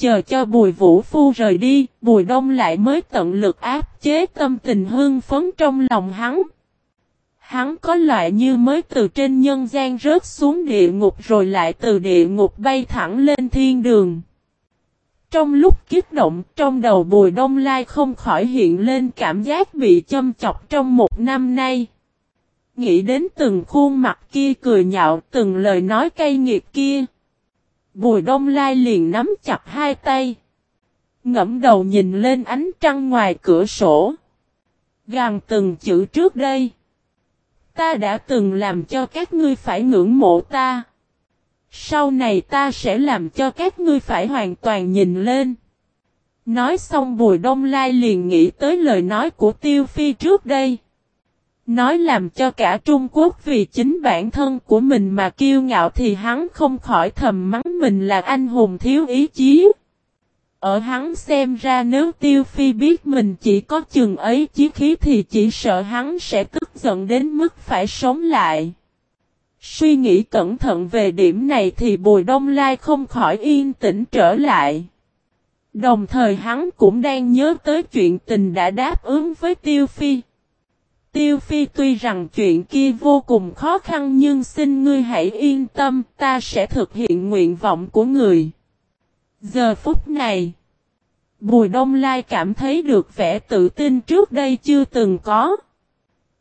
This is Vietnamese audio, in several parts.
Chờ cho Bùi Vũ Phu rời đi, Bùi Đông lại mới tận lực áp chế tâm tình hương phấn trong lòng hắn. Hắn có loại như mới từ trên nhân gian rớt xuống địa ngục rồi lại từ địa ngục bay thẳng lên thiên đường. Trong lúc kích động, trong đầu Bùi Đông Lai không khỏi hiện lên cảm giác bị châm chọc trong một năm nay. Nghĩ đến từng khuôn mặt kia cười nhạo, từng lời nói cay nghiệt kia. Bùi Đông Lai liền nắm chặt hai tay. Ngẫm đầu nhìn lên ánh trăng ngoài cửa sổ. Gàn từng chữ trước đây. Ta đã từng làm cho các ngươi phải ngưỡng mộ ta. Sau này ta sẽ làm cho các ngươi phải hoàn toàn nhìn lên. Nói xong Bùi Đông Lai liền nghĩ tới lời nói của Tiêu Phi trước đây. Nói làm cho cả Trung Quốc vì chính bản thân của mình mà kiêu ngạo thì hắn không khỏi thầm mắng mình là anh hùng thiếu ý chí. Ở hắn xem ra nếu Tiêu Phi biết mình chỉ có chừng ấy chí khí thì chỉ sợ hắn sẽ tức giận đến mức phải sống lại. Suy nghĩ cẩn thận về điểm này thì Bùi Đông Lai không khỏi yên tĩnh trở lại. Đồng thời hắn cũng đang nhớ tới chuyện tình đã đáp ứng với Tiêu Phi. Tiêu Phi tuy rằng chuyện kia vô cùng khó khăn nhưng xin ngươi hãy yên tâm ta sẽ thực hiện nguyện vọng của người. Giờ phút này, Bùi Đông Lai cảm thấy được vẻ tự tin trước đây chưa từng có.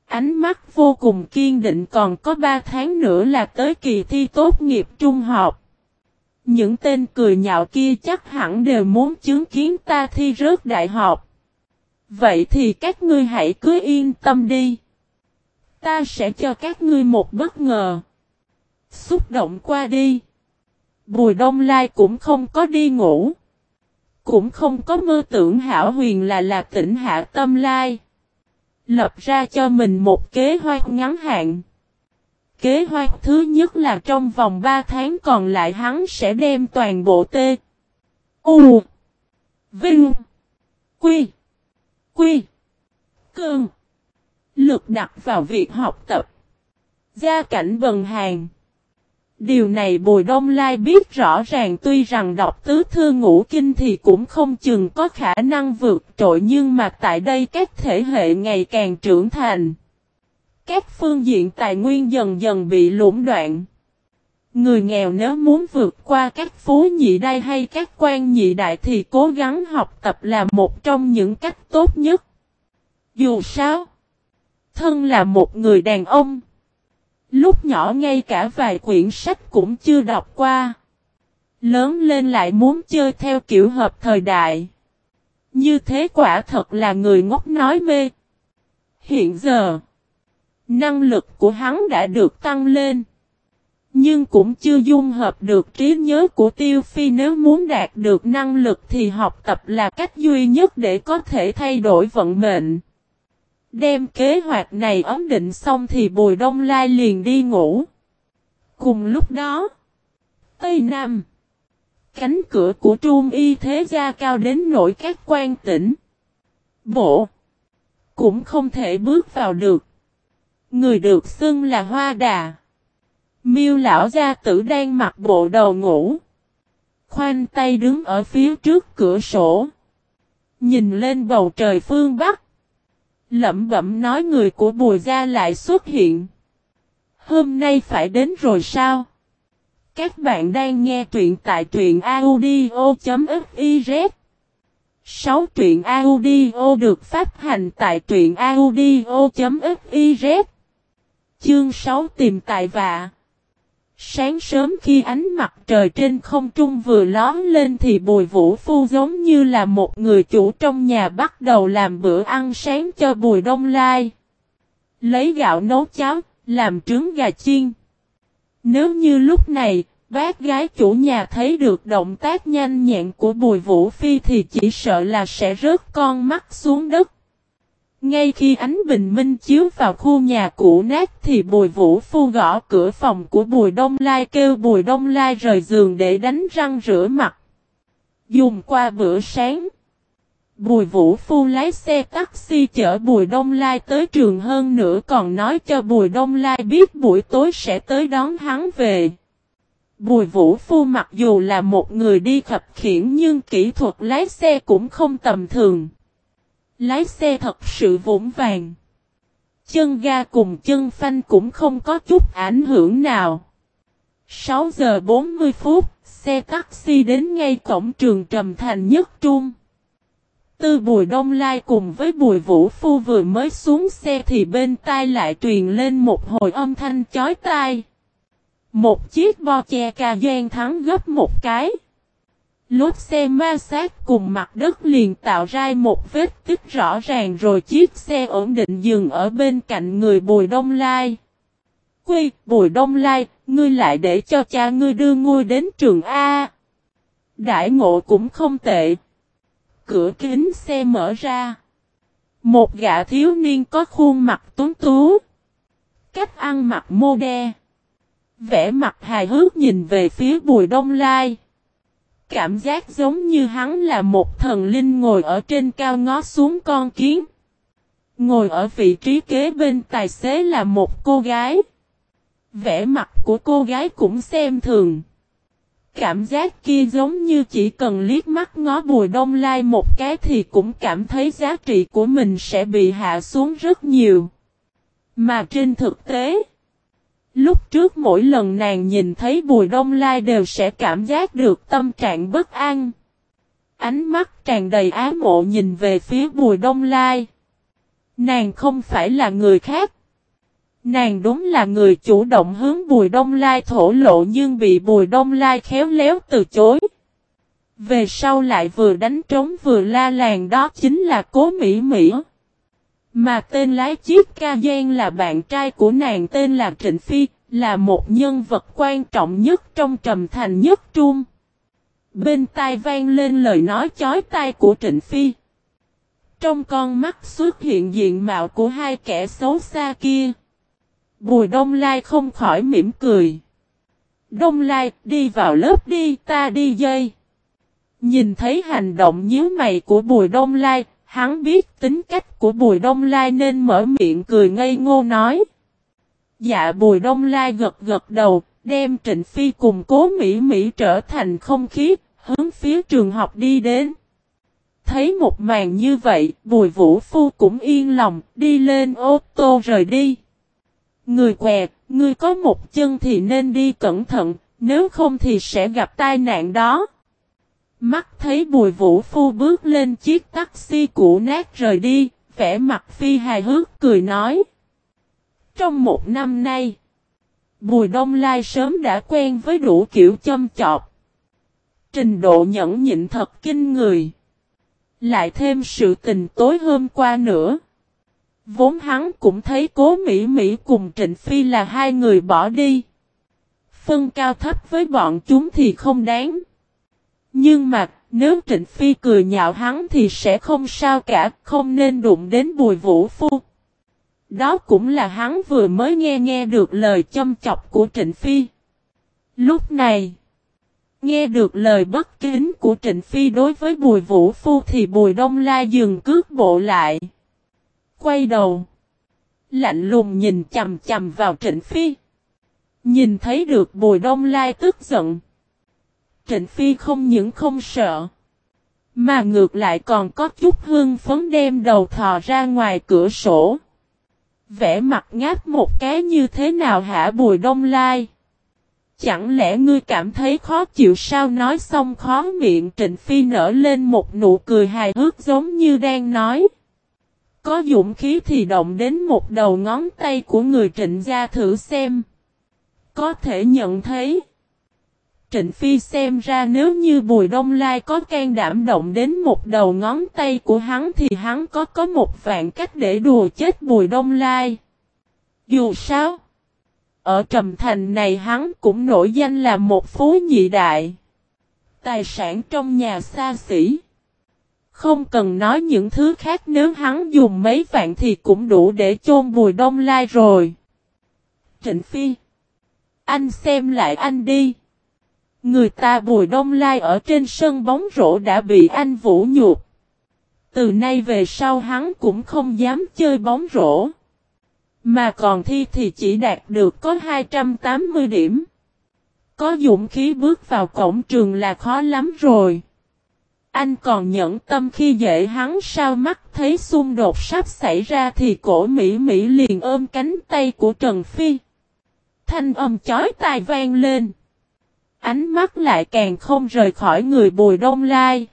Ánh mắt vô cùng kiên định còn có 3 tháng nữa là tới kỳ thi tốt nghiệp trung học. Những tên cười nhạo kia chắc hẳn đều muốn chứng kiến ta thi rớt đại học. Vậy thì các ngươi hãy cứ yên tâm đi. Ta sẽ cho các ngươi một bất ngờ. Xúc động qua đi. Bùi Đông Lai cũng không có đi ngủ. Cũng không có mơ tưởng hảo huyền là là tỉnh hạ tâm lai. Lập ra cho mình một kế hoạch ngắn hạn. Kế hoạch thứ nhất là trong vòng 3 tháng còn lại hắn sẽ đem toàn bộ T. U. Vinh. Quy. Quy. cương Lực đặt vào việc học tập. Gia cảnh bần hàng. Điều này Bùi Đông Lai biết rõ ràng tuy rằng đọc tứ thư ngũ kinh thì cũng không chừng có khả năng vượt trội nhưng mà tại đây các thể hệ ngày càng trưởng thành. Các phương diện tài nguyên dần dần bị lũng đoạn. Người nghèo nếu muốn vượt qua các phú nhị đai hay các quan nhị đại thì cố gắng học tập là một trong những cách tốt nhất. Dù sao, thân là một người đàn ông. Lúc nhỏ ngay cả vài quyển sách cũng chưa đọc qua. Lớn lên lại muốn chơi theo kiểu hợp thời đại. Như thế quả thật là người ngốc nói mê. Hiện giờ, năng lực của hắn đã được tăng lên. Nhưng cũng chưa dung hợp được trí nhớ của Tiêu Phi nếu muốn đạt được năng lực thì học tập là cách duy nhất để có thể thay đổi vận mệnh. Đem kế hoạch này ấn định xong thì Bùi Đông Lai liền đi ngủ. Cùng lúc đó, Tây Nam, cánh cửa của Trung Y Thế Gia cao đến nỗi các quan tỉnh. Bộ, cũng không thể bước vào được. Người được xưng là Hoa Đà. Miêu lão gia tử đang mặc bộ đầu ngủ. Khoanh tay đứng ở phía trước cửa sổ. Nhìn lên bầu trời phương Bắc. Lẩm bẩm nói người của bùi gia lại xuất hiện. Hôm nay phải đến rồi sao? Các bạn đang nghe truyện tại truyện audio.fiz 6 truyện audio được phát hành tại truyện audio.fiz Chương 6 tìm tại vạ Sáng sớm khi ánh mặt trời trên không trung vừa lón lên thì Bùi Vũ Phu giống như là một người chủ trong nhà bắt đầu làm bữa ăn sáng cho Bùi Đông Lai. Lấy gạo nấu cháo, làm trứng gà chiên. Nếu như lúc này, bác gái chủ nhà thấy được động tác nhanh nhẹn của Bùi Vũ Phi thì chỉ sợ là sẽ rớt con mắt xuống đất. Ngay khi ánh bình minh chiếu vào khu nhà cũ nát thì Bùi Vũ Phu gõ cửa phòng của Bùi Đông Lai kêu Bùi Đông Lai rời giường để đánh răng rửa mặt. Dùng qua bữa sáng. Bùi Vũ Phu lái xe taxi chở Bùi Đông Lai tới trường hơn nữa còn nói cho Bùi Đông Lai biết buổi tối sẽ tới đón hắn về. Bùi Vũ Phu mặc dù là một người đi khập khiển nhưng kỹ thuật lái xe cũng không tầm thường. Lái xe thật sự vũng vàng. Chân ga cùng chân phanh cũng không có chút ảnh hưởng nào. 6 giờ 40 phút, xe taxi đến ngay cổng trường Trầm Thành Nhất Trung. Tư Bùi Đông Lai cùng với Bùi Vũ Phu vừa mới xuống xe thì bên tai lại truyền lên một hồi âm thanh chói tai. Một chiếc bo che ca doan thắng gấp một cái. Lốt xe ma sát cùng mặt đất liền tạo ra một vết tích rõ ràng rồi chiếc xe ổn định dừng ở bên cạnh người Bùi Đông Lai. Quy, Bùi Đông Lai, ngươi lại để cho cha ngươi đưa ngươi đến trường A. Đại ngộ cũng không tệ. Cửa kính xe mở ra. Một gã thiếu niên có khuôn mặt tuấn tú. Cách ăn mặc mô đe. Vẽ mặt hài hước nhìn về phía Bùi Đông Lai. Cảm giác giống như hắn là một thần linh ngồi ở trên cao ngó xuống con kiến. Ngồi ở vị trí kế bên tài xế là một cô gái. vẻ mặt của cô gái cũng xem thường. Cảm giác kia giống như chỉ cần liếc mắt ngó bùi đông lai một cái thì cũng cảm thấy giá trị của mình sẽ bị hạ xuống rất nhiều. Mà trên thực tế, lúc trước mỗi lần nàng nhìn thấy bùi đông lai đều sẽ cảm giác được tâm trạng bất an. Ánh mắt tràn đầy á mộ nhìn về phía bùi đông lai. Nàng không phải là người khác. Nàng đúng là người chủ động hướng Bùi Đông Lai thổ lộ nhưng bị Bùi Đông Lai khéo léo từ chối. Về sau lại vừa đánh trống vừa la làng đó chính là Cố Mỹ Mỹ. Mà tên lái chiếc ca gian là bạn trai của nàng tên là Trịnh Phi, là một nhân vật quan trọng nhất trong trầm thành nhất trung. Bên tai vang lên lời nói chói tai của Trịnh Phi. Trong con mắt xuất hiện diện mạo của hai kẻ xấu xa kia. Bùi Đông Lai không khỏi mỉm cười. Đông Lai, đi vào lớp đi, ta đi dây. Nhìn thấy hành động nhíu mày của Bùi Đông Lai, hắn biết tính cách của Bùi Đông Lai nên mở miệng cười ngây ngô nói. Dạ Bùi Đông Lai gật gật đầu, đem Trịnh Phi cùng cố Mỹ Mỹ trở thành không khí, hướng phía trường học đi đến. Thấy một màn như vậy, Bùi Vũ Phu cũng yên lòng, đi lên ô tô rời đi. Người què, ngươi có một chân thì nên đi cẩn thận, nếu không thì sẽ gặp tai nạn đó. Mắt thấy bùi vũ phu bước lên chiếc taxi cũ nát rời đi, vẻ mặt phi hài hước cười nói. Trong một năm nay, Bùi Đông Lai sớm đã quen với đủ kiểu châm chọc. Trình độ nhẫn nhịn thật kinh người. Lại thêm sự tình tối hôm qua nữa. Vốn hắn cũng thấy cố Mỹ Mỹ cùng Trịnh Phi là hai người bỏ đi. Phân cao thấp với bọn chúng thì không đáng. Nhưng mà, nếu Trịnh Phi cười nhạo hắn thì sẽ không sao cả, không nên đụng đến bùi vũ phu. Đó cũng là hắn vừa mới nghe nghe được lời châm chọc của Trịnh Phi. Lúc này, nghe được lời bất kính của Trịnh Phi đối với bùi vũ phu thì bùi đông la dừng cước bộ lại quay đầu. Lạnh lùng nhìn chầm chầm vào Trịnh Phi. Nhìn thấy được Bùi Đông Lai tức giận. Trịnh Phi không những không sợ. Mà ngược lại còn có chút hương phấn đem đầu thò ra ngoài cửa sổ. Vẽ mặt ngáp một cái như thế nào hả Bùi Đông Lai? Chẳng lẽ ngươi cảm thấy khó chịu sao nói xong khó miệng Trịnh Phi nở lên một nụ cười hài hước giống như đang nói. Có dũng khí thì động đến một đầu ngón tay của người trịnh gia thử xem. Có thể nhận thấy. Trịnh Phi xem ra nếu như Bùi Đông Lai có can đảm động đến một đầu ngón tay của hắn thì hắn có có một vạn cách để đùa chết Bùi Đông Lai. Dù sao, ở Trầm Thành này hắn cũng nổi danh là một phú nhị đại. Tài sản trong nhà xa xỉ. Không cần nói những thứ khác nếu hắn dùng mấy vạn thì cũng đủ để chôn bùi đông lai rồi. Trịnh Phi. Anh xem lại anh đi. Người ta bùi đông lai ở trên sân bóng rổ đã bị anh vũ nhục. Từ nay về sau hắn cũng không dám chơi bóng rổ. Mà còn thi thì chỉ đạt được có 280 điểm. Có dũng khí bước vào cổng trường là khó lắm rồi. Anh còn nhẫn tâm khi dễ hắn sao mắt thấy xung đột sắp xảy ra thì cổ Mỹ Mỹ liền ôm cánh tay của Trần Phi. Thanh âm chói tai vang lên. Ánh mắt lại càng không rời khỏi người Bùi Đông Lai.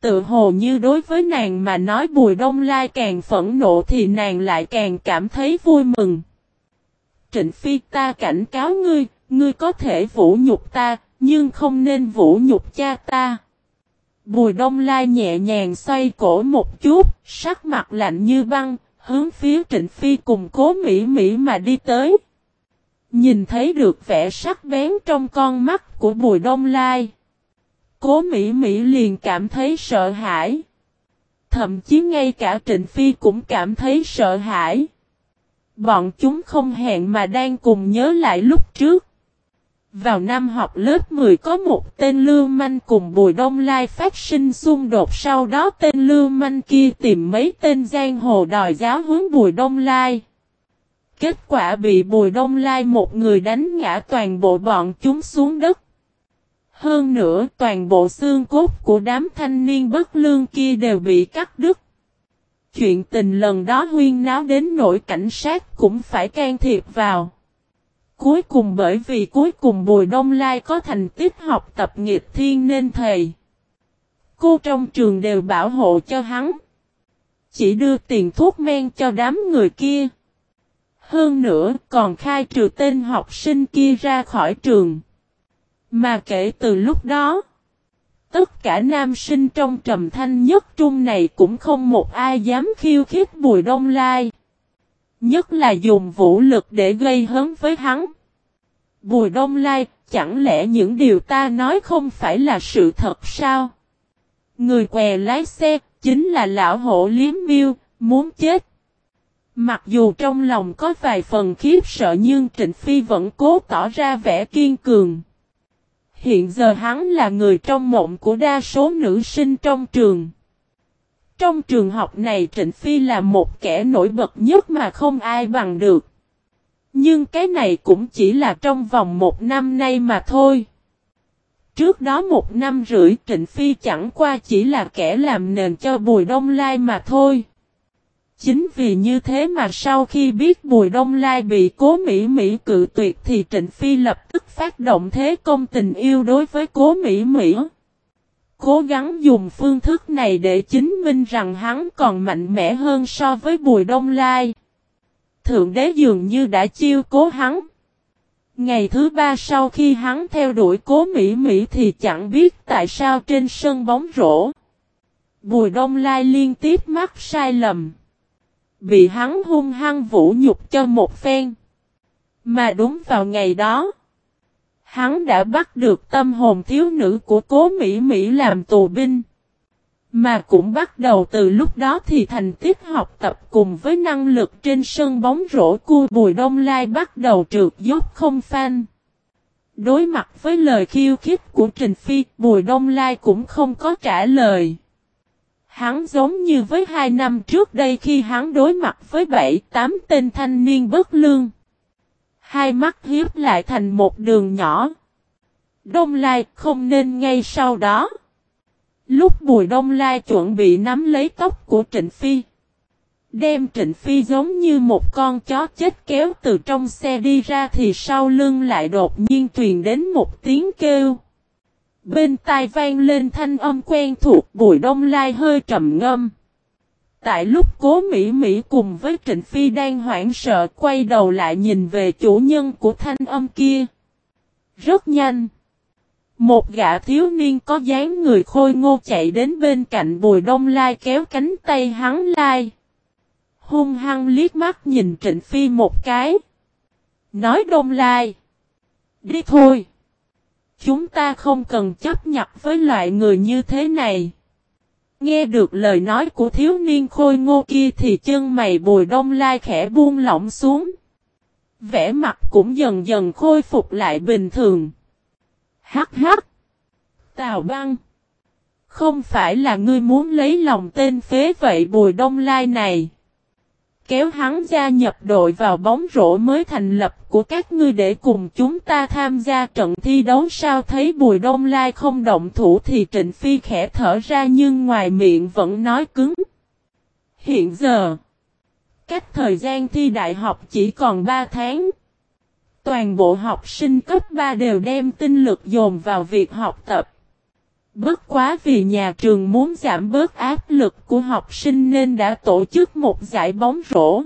Tự hồ như đối với nàng mà nói Bùi Đông Lai càng phẫn nộ thì nàng lại càng cảm thấy vui mừng. Trịnh Phi ta cảnh cáo ngươi, ngươi có thể vũ nhục ta, nhưng không nên vũ nhục cha ta. Bùi Đông Lai nhẹ nhàng xoay cổ một chút, sắc mặt lạnh như băng, hướng phía Trịnh Phi cùng cố Mỹ Mỹ mà đi tới. Nhìn thấy được vẻ sắc bén trong con mắt của Bùi Đông Lai. Cố Mỹ Mỹ liền cảm thấy sợ hãi. Thậm chí ngay cả Trịnh Phi cũng cảm thấy sợ hãi. Bọn chúng không hẹn mà đang cùng nhớ lại lúc trước. Vào năm học lớp 10 có một tên lưu manh cùng Bùi Đông Lai phát sinh xung đột, sau đó tên lưu manh kia tìm mấy tên giang hồ đòi giáo hướng Bùi Đông Lai. Kết quả bị Bùi Đông Lai một người đánh ngã toàn bộ bọn chúng xuống đất. Hơn nữa, toàn bộ xương cốt của đám thanh niên bất lương kia đều bị cắt đứt. Chuyện tình lần đó huyên náo đến nỗi cảnh sát cũng phải can thiệp vào. Cuối cùng bởi vì cuối cùng Bùi Đông Lai có thành tích học tập nghiệp thiên nên thầy. Cô trong trường đều bảo hộ cho hắn. Chỉ đưa tiền thuốc men cho đám người kia. Hơn nữa còn khai trừ tên học sinh kia ra khỏi trường. Mà kể từ lúc đó, tất cả nam sinh trong trầm thanh nhất trung này cũng không một ai dám khiêu khích Bùi Đông Lai. Nhất là dùng vũ lực để gây hấn với hắn. Bùi Đông Lai, chẳng lẽ những điều ta nói không phải là sự thật sao? Người què lái xe, chính là lão hổ liếm miêu, muốn chết. Mặc dù trong lòng có vài phần khiếp sợ nhưng Trịnh Phi vẫn cố tỏ ra vẻ kiên cường. Hiện giờ hắn là người trong mộng của đa số nữ sinh trong trường. Trong trường học này Trịnh Phi là một kẻ nổi bật nhất mà không ai bằng được. Nhưng cái này cũng chỉ là trong vòng một năm nay mà thôi. Trước đó một năm rưỡi Trịnh Phi chẳng qua chỉ là kẻ làm nền cho Bùi Đông Lai mà thôi. Chính vì như thế mà sau khi biết Bùi Đông Lai bị cố Mỹ Mỹ cự tuyệt thì Trịnh Phi lập tức phát động thế công tình yêu đối với cố Mỹ Mỹ. Cố gắng dùng phương thức này để chứng minh rằng hắn còn mạnh mẽ hơn so với Bùi Đông Lai. Thượng đế dường như đã chiêu cố hắn. Ngày thứ ba sau khi hắn theo đuổi cố Mỹ Mỹ thì chẳng biết tại sao trên sân bóng rổ. Bùi Đông Lai liên tiếp mắc sai lầm. Bị hắn hung hăng vũ nhục cho một phen. Mà đúng vào ngày đó. Hắn đã bắt được tâm hồn thiếu nữ của cố Mỹ Mỹ làm tù binh. Mà cũng bắt đầu từ lúc đó thì thành tích học tập cùng với năng lực trên sân bóng rổ của Bùi Đông Lai bắt đầu trượt dốc không phanh. Đối mặt với lời khiêu khích của Trình Phi, Bùi Đông Lai cũng không có trả lời. Hắn giống như với hai năm trước đây khi hắn đối mặt với bảy, tám tên thanh niên bất lương. Hai mắt hiếp lại thành một đường nhỏ. Đông Lai không nên ngay sau đó. Lúc Bùi Đông Lai chuẩn bị nắm lấy tóc của Trịnh Phi. Đem Trịnh Phi giống như một con chó chết kéo từ trong xe đi ra thì sau lưng lại đột nhiên truyền đến một tiếng kêu. Bên tai vang lên thanh âm quen thuộc, Bùi Đông Lai hơi trầm ngâm. Tại lúc cố Mỹ Mỹ cùng với Trịnh Phi đang hoảng sợ, quay đầu lại nhìn về chủ nhân của thanh âm kia. Rất nhanh. Một gã thiếu niên có dáng người khôi ngô chạy đến bên cạnh Bùi Đông Lai kéo cánh tay hắn lai. Hung hăng liếc mắt nhìn Trịnh Phi một cái. Nói Đông Lai. Đi thôi. Chúng ta không cần chấp nhận với loại người như thế này. Nghe được lời nói của thiếu niên khôi ngô kia thì chân mày bùi đông lai khẽ buông lỏng xuống. Vẻ mặt cũng dần dần khôi phục lại bình thường. Hắc hắc. Tào băng. Không phải là ngươi muốn lấy lòng tên phế vậy bùi đông lai này kéo hắn gia nhập đội vào bóng rổ mới thành lập của các ngươi để cùng chúng ta tham gia trận thi đấu sao thấy Bùi Đông Lai không động thủ thì Trịnh Phi khẽ thở ra nhưng ngoài miệng vẫn nói cứng. Hiện giờ, cách thời gian thi đại học chỉ còn 3 tháng. Toàn bộ học sinh cấp 3 đều đem tinh lực dồn vào việc học tập. Bất quá vì nhà trường muốn giảm bớt áp lực của học sinh nên đã tổ chức một giải bóng rổ.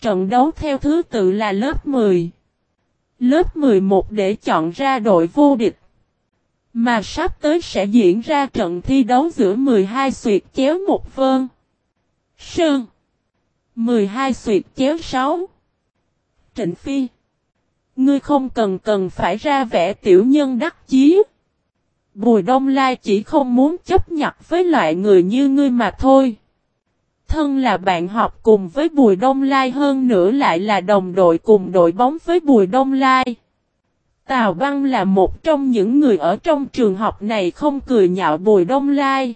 Trận đấu theo thứ tự là lớp 10, lớp 11 để chọn ra đội vô địch. Mà sắp tới sẽ diễn ra trận thi đấu giữa 12 suyệt chéo một vơn. Sơn 12 suyệt chéo 6 Trịnh Phi Ngươi không cần cần phải ra vẻ tiểu nhân đắc chí. Bùi Đông Lai chỉ không muốn chấp nhận với loại người như ngươi mà thôi. Thân là bạn học cùng với Bùi Đông Lai hơn nữa lại là đồng đội cùng đội bóng với Bùi Đông Lai. Tào Băng là một trong những người ở trong trường học này không cười nhạo Bùi Đông Lai.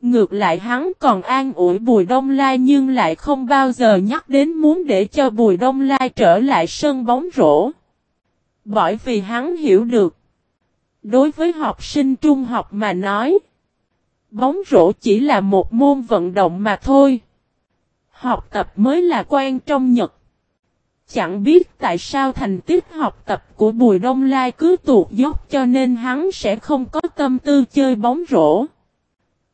Ngược lại hắn còn an ủi Bùi Đông Lai nhưng lại không bao giờ nhắc đến muốn để cho Bùi Đông Lai trở lại sân bóng rổ. Bởi vì hắn hiểu được. Đối với học sinh trung học mà nói. Bóng rổ chỉ là một môn vận động mà thôi. Học tập mới là quan trong nhật. Chẳng biết tại sao thành tích học tập của Bùi Đông Lai cứ tuột dốc cho nên hắn sẽ không có tâm tư chơi bóng rổ.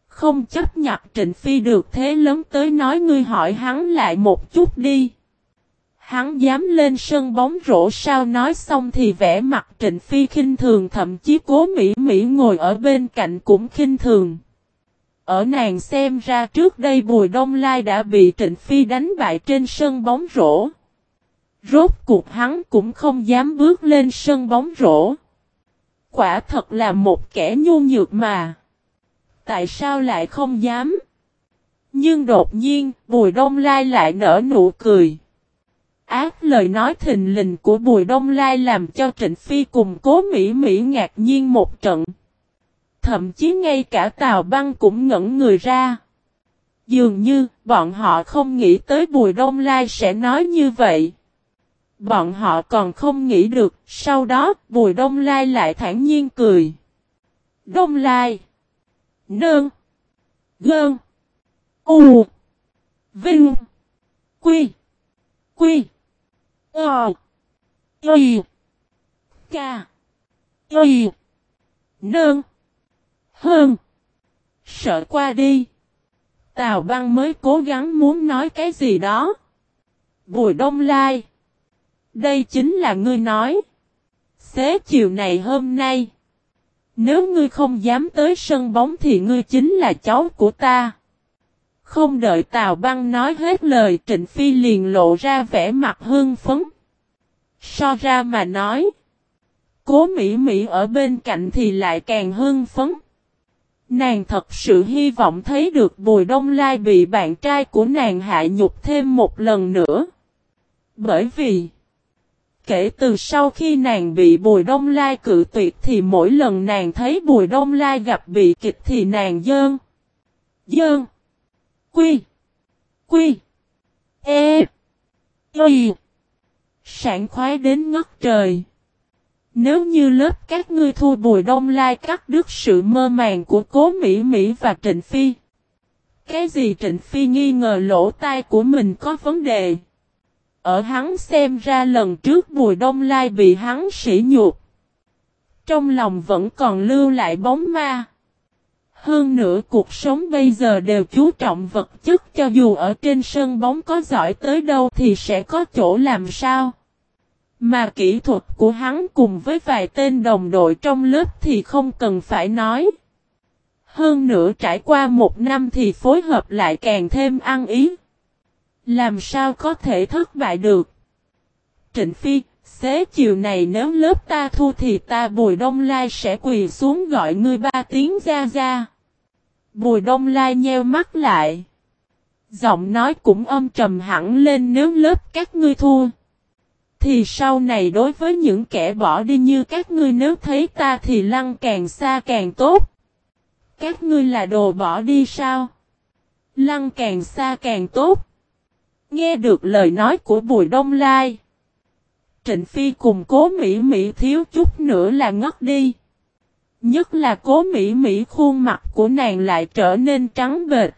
Không chấp nhận Trịnh Phi được thế lớn tới nói ngươi hỏi hắn lại một chút đi. Hắn dám lên sân bóng rổ sao nói xong thì vẽ mặt Trịnh Phi khinh thường thậm chí cố Mỹ Mỹ ngồi ở bên cạnh cũng khinh thường. Ở nàng xem ra trước đây Bùi Đông Lai đã bị Trịnh Phi đánh bại trên sân bóng rổ. Rốt cuộc hắn cũng không dám bước lên sân bóng rổ. Quả thật là một kẻ nhu nhược mà. Tại sao lại không dám? Nhưng đột nhiên, Bùi Đông Lai lại nở nụ cười. Ác lời nói thình lình của Bùi Đông Lai làm cho Trịnh Phi cùng cố Mỹ Mỹ ngạc nhiên một trận. Thậm chí ngay cả Tào Băng cũng ngẩn người ra. Dường như bọn họ không nghĩ tới Bùi Đông Lai sẽ nói như vậy. Bọn họ còn không nghĩ được, sau đó Bùi Đông Lai lại thản nhiên cười. Đông Lai Nương Gơn U Vinh Quy Quy Ờ. Y. K. Y. Nương. Hơn. Sợ qua đi. Tào băng mới cố gắng muốn nói cái gì đó. Bùi đông lai. Đây chính là ngươi nói. Xế chiều này hôm nay. Nếu ngươi không dám tới sân bóng thì ngươi chính là cháu của ta. Không đợi Tào Băng nói hết lời Trịnh Phi liền lộ ra vẻ mặt hưng phấn. So ra mà nói. Cố Mỹ Mỹ ở bên cạnh thì lại càng hưng phấn. Nàng thật sự hy vọng thấy được Bùi Đông Lai bị bạn trai của nàng hạ nhục thêm một lần nữa. Bởi vì, kể từ sau khi nàng bị Bùi Đông Lai cự tuyệt thì mỗi lần nàng thấy Bùi Đông Lai gặp bị kịch thì nàng dơn. Dơn. Quy. Quy. E. Y. Sảng khoái đến ngất trời. Nếu như lớp các ngươi thua bùi đông lai cắt đứt sự mơ màng của cố Mỹ Mỹ và Trịnh Phi. Cái gì Trịnh Phi nghi ngờ lỗ tai của mình có vấn đề. Ở hắn xem ra lần trước bùi đông lai bị hắn sỉ nhục. Trong lòng vẫn còn lưu lại bóng ma. Hơn nữa cuộc sống bây giờ đều chú trọng vật chất cho dù ở trên sân bóng có giỏi tới đâu thì sẽ có chỗ làm sao. Mà kỹ thuật của hắn cùng với vài tên đồng đội trong lớp thì không cần phải nói. Hơn nữa trải qua một năm thì phối hợp lại càng thêm ăn ý. Làm sao có thể thất bại được? Trịnh Phi, xế chiều này nếu lớp ta thu thì ta Bùi Đông Lai sẽ quỳ xuống gọi ngươi ba tiếng ra ra. Bùi Đông Lai nheo mắt lại. Giọng nói cũng âm trầm hẳn lên nếu lớp các ngươi thua. Thì sau này đối với những kẻ bỏ đi như các ngươi nếu thấy ta thì lăng càng xa càng tốt. Các ngươi là đồ bỏ đi sao? Lăng càng xa càng tốt. Nghe được lời nói của Bùi Đông Lai. Trịnh Phi cùng cố Mỹ Mỹ thiếu chút nữa là ngất đi. Nhất là cố Mỹ Mỹ khuôn mặt của nàng lại trở nên trắng bệt.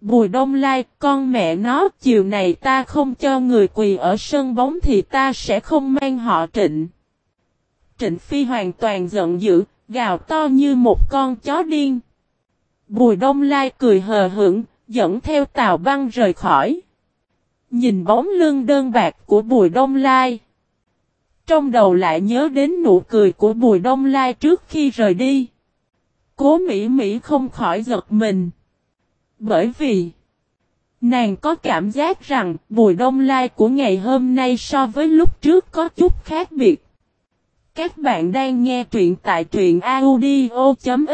Bùi Đông Lai, con mẹ nó, chiều này ta không cho người quỳ ở sân bóng thì ta sẽ không mang họ trịnh. Trịnh Phi hoàn toàn giận dữ, gào to như một con chó điên. Bùi Đông Lai cười hờ hững, dẫn theo Tào Băng rời khỏi. Nhìn bóng lưng đơn bạc của Bùi Đông Lai. Trong đầu lại nhớ đến nụ cười của Bùi Đông Lai trước khi rời đi. Cố Mỹ Mỹ không khỏi giật mình. Bởi vì, nàng có cảm giác rằng Bùi Đông Lai của ngày hôm nay so với lúc trước có chút khác biệt. Các bạn đang nghe truyện tại truyện audio.fif.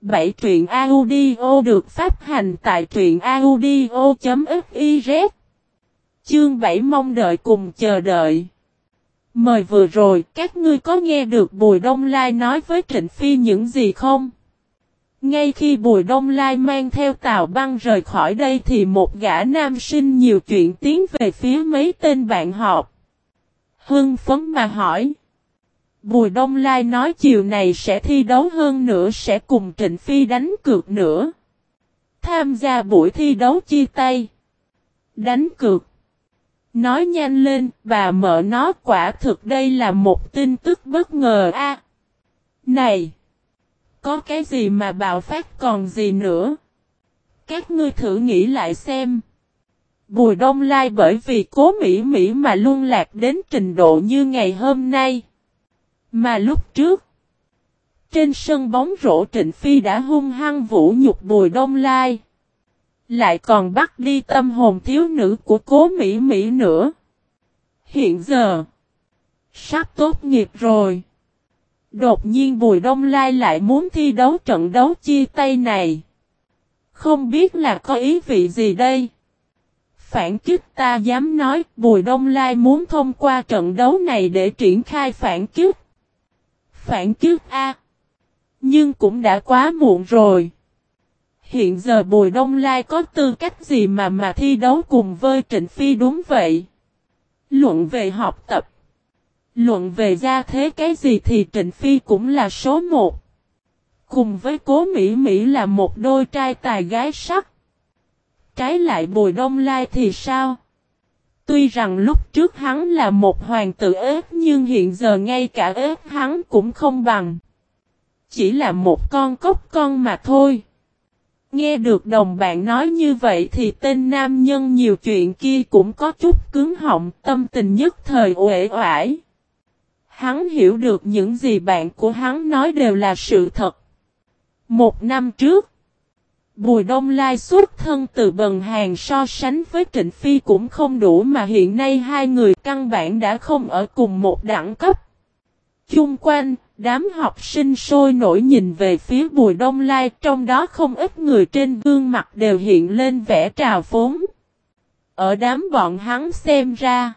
7 truyện audio được phát hành tại truyện audio.fiz Chương 7 mong đợi cùng chờ đợi Mời vừa rồi, các ngươi có nghe được Bùi Đông Lai nói với Trịnh Phi những gì không? Ngay khi Bùi Đông Lai mang theo tàu băng rời khỏi đây thì một gã nam sinh nhiều chuyện tiến về phía mấy tên bạn họp. Hưng phấn mà hỏi. Bùi Đông Lai nói chiều này sẽ thi đấu hơn nữa, sẽ cùng Trịnh Phi đánh cược nữa. Tham gia buổi thi đấu chia tay. Đánh cược. Nói nhanh lên, bà mở nó quả thực đây là một tin tức bất ngờ a. này! Có cái gì mà bạo phát còn gì nữa? Các ngươi thử nghĩ lại xem. Bùi Đông Lai bởi vì cố Mỹ Mỹ mà luôn lạc đến trình độ như ngày hôm nay. Mà lúc trước, trên sân bóng rổ Trịnh Phi đã hung hăng vũ nhục Bùi Đông Lai. Lại còn bắt đi tâm hồn thiếu nữ của cố Mỹ Mỹ nữa. Hiện giờ, sắp tốt nghiệp rồi. Đột nhiên Bùi Đông Lai lại muốn thi đấu trận đấu chia tay này. Không biết là có ý vị gì đây? Phản kích ta dám nói Bùi Đông Lai muốn thông qua trận đấu này để triển khai phản kích. Phản kích A. Nhưng cũng đã quá muộn rồi. Hiện giờ Bùi Đông Lai có tư cách gì mà mà thi đấu cùng với Trịnh Phi đúng vậy? Luận về học tập. Luận về gia thế cái gì thì Trịnh Phi cũng là số một. Cùng với cố Mỹ Mỹ là một đôi trai tài gái sắc. Trái lại Bùi Đông Lai thì sao? Tuy rằng lúc trước hắn là một hoàng tử ếp nhưng hiện giờ ngay cả ếp hắn cũng không bằng. Chỉ là một con cốc con mà thôi. Nghe được đồng bạn nói như vậy thì tên nam nhân nhiều chuyện kia cũng có chút cứng họng tâm tình nhất thời uể oải. Hắn hiểu được những gì bạn của hắn nói đều là sự thật. Một năm trước, Bùi Đông Lai xuất thân từ bần hàng so sánh với Trịnh Phi cũng không đủ mà hiện nay hai người căn bản đã không ở cùng một đẳng cấp. Chung quanh, đám học sinh sôi nổi nhìn về phía Bùi Đông Lai, trong đó không ít người trên gương mặt đều hiện lên vẻ trào phúng. Ở đám bọn hắn xem ra.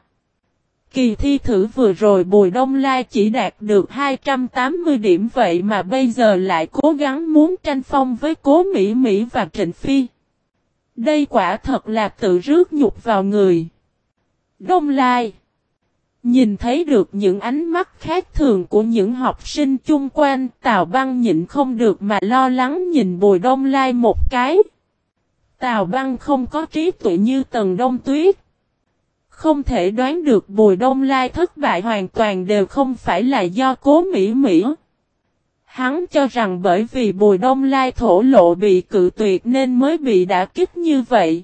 Kỳ thi thử vừa rồi Bùi Đông Lai chỉ đạt được 280 điểm, vậy mà bây giờ lại cố gắng muốn tranh phong với Cố Mỹ Mỹ và Trịnh Phi. Đây quả thật là tự rước nhục vào người. Đông Lai Nhìn thấy được những ánh mắt khác thường của những học sinh chung quanh, Tào Băng nhịn không được mà lo lắng nhìn Bùi Đông Lai một cái. Tào Băng không có trí tuệ như Tần Đông Tuyết. Không thể đoán được Bùi Đông Lai thất bại hoàn toàn đều không phải là do cố Mỹ Mỹ. Hắn cho rằng bởi vì Bùi Đông Lai thổ lộ bị cự tuyệt nên mới bị đả kích như vậy.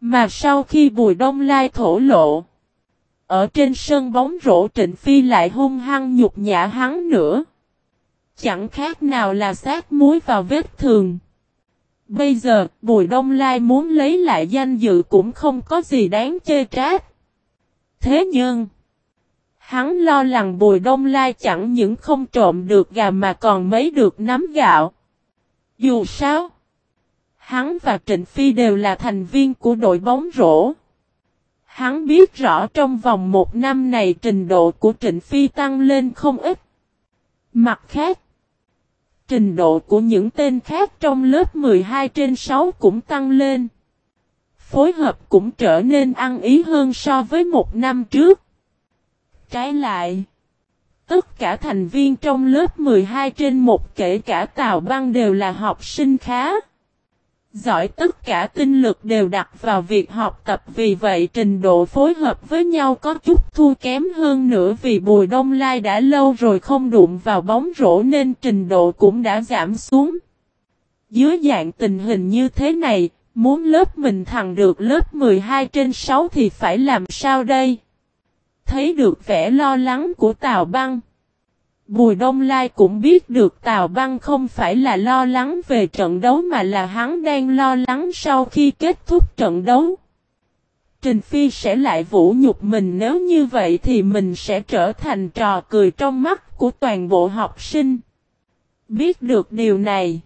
Mà sau khi Bùi Đông Lai thổ lộ, ở trên sân bóng rổ Trịnh Phi lại hung hăng nhục nhã hắn nữa. Chẳng khác nào là sát muối vào vết thường. Bây giờ, Bùi Đông Lai muốn lấy lại danh dự cũng không có gì đáng chê trách. Thế nhưng, hắn lo lắng Bùi Đông Lai chẳng những không trộm được gà mà còn mấy được nắm gạo. Dù sao, hắn và Trịnh Phi đều là thành viên của đội bóng rổ. Hắn biết rõ trong vòng một năm này trình độ của Trịnh Phi tăng lên không ít. Mặt khác, trình độ của những tên khác trong lớp 12 trên 6 cũng tăng lên. phối hợp cũng trở nên ăn ý hơn so với một năm trước. Trái lại, tất cả thành viên trong lớp 12 trên một kể cả Tào Băng đều là học sinh khá. Giỏi tất cả tinh lực đều đặt vào việc học tập vì vậy trình độ phối hợp với nhau có chút thua kém hơn nữa vì Bùi Đông Lai đã lâu rồi không đụng vào bóng rổ nên trình độ cũng đã giảm xuống. Dưới dạng tình hình như thế này, muốn lớp mình thằng được lớp 12 trên 6 thì phải làm sao đây? Thấy được vẻ lo lắng của Tào Băng. Bùi Đông Lai cũng biết được Tào Băng không phải là lo lắng về trận đấu mà là hắn đang lo lắng sau khi kết thúc trận đấu. Trình Phi sẽ lại vũ nhục mình nếu như vậy thì mình sẽ trở thành trò cười trong mắt của toàn bộ học sinh. Biết được điều này,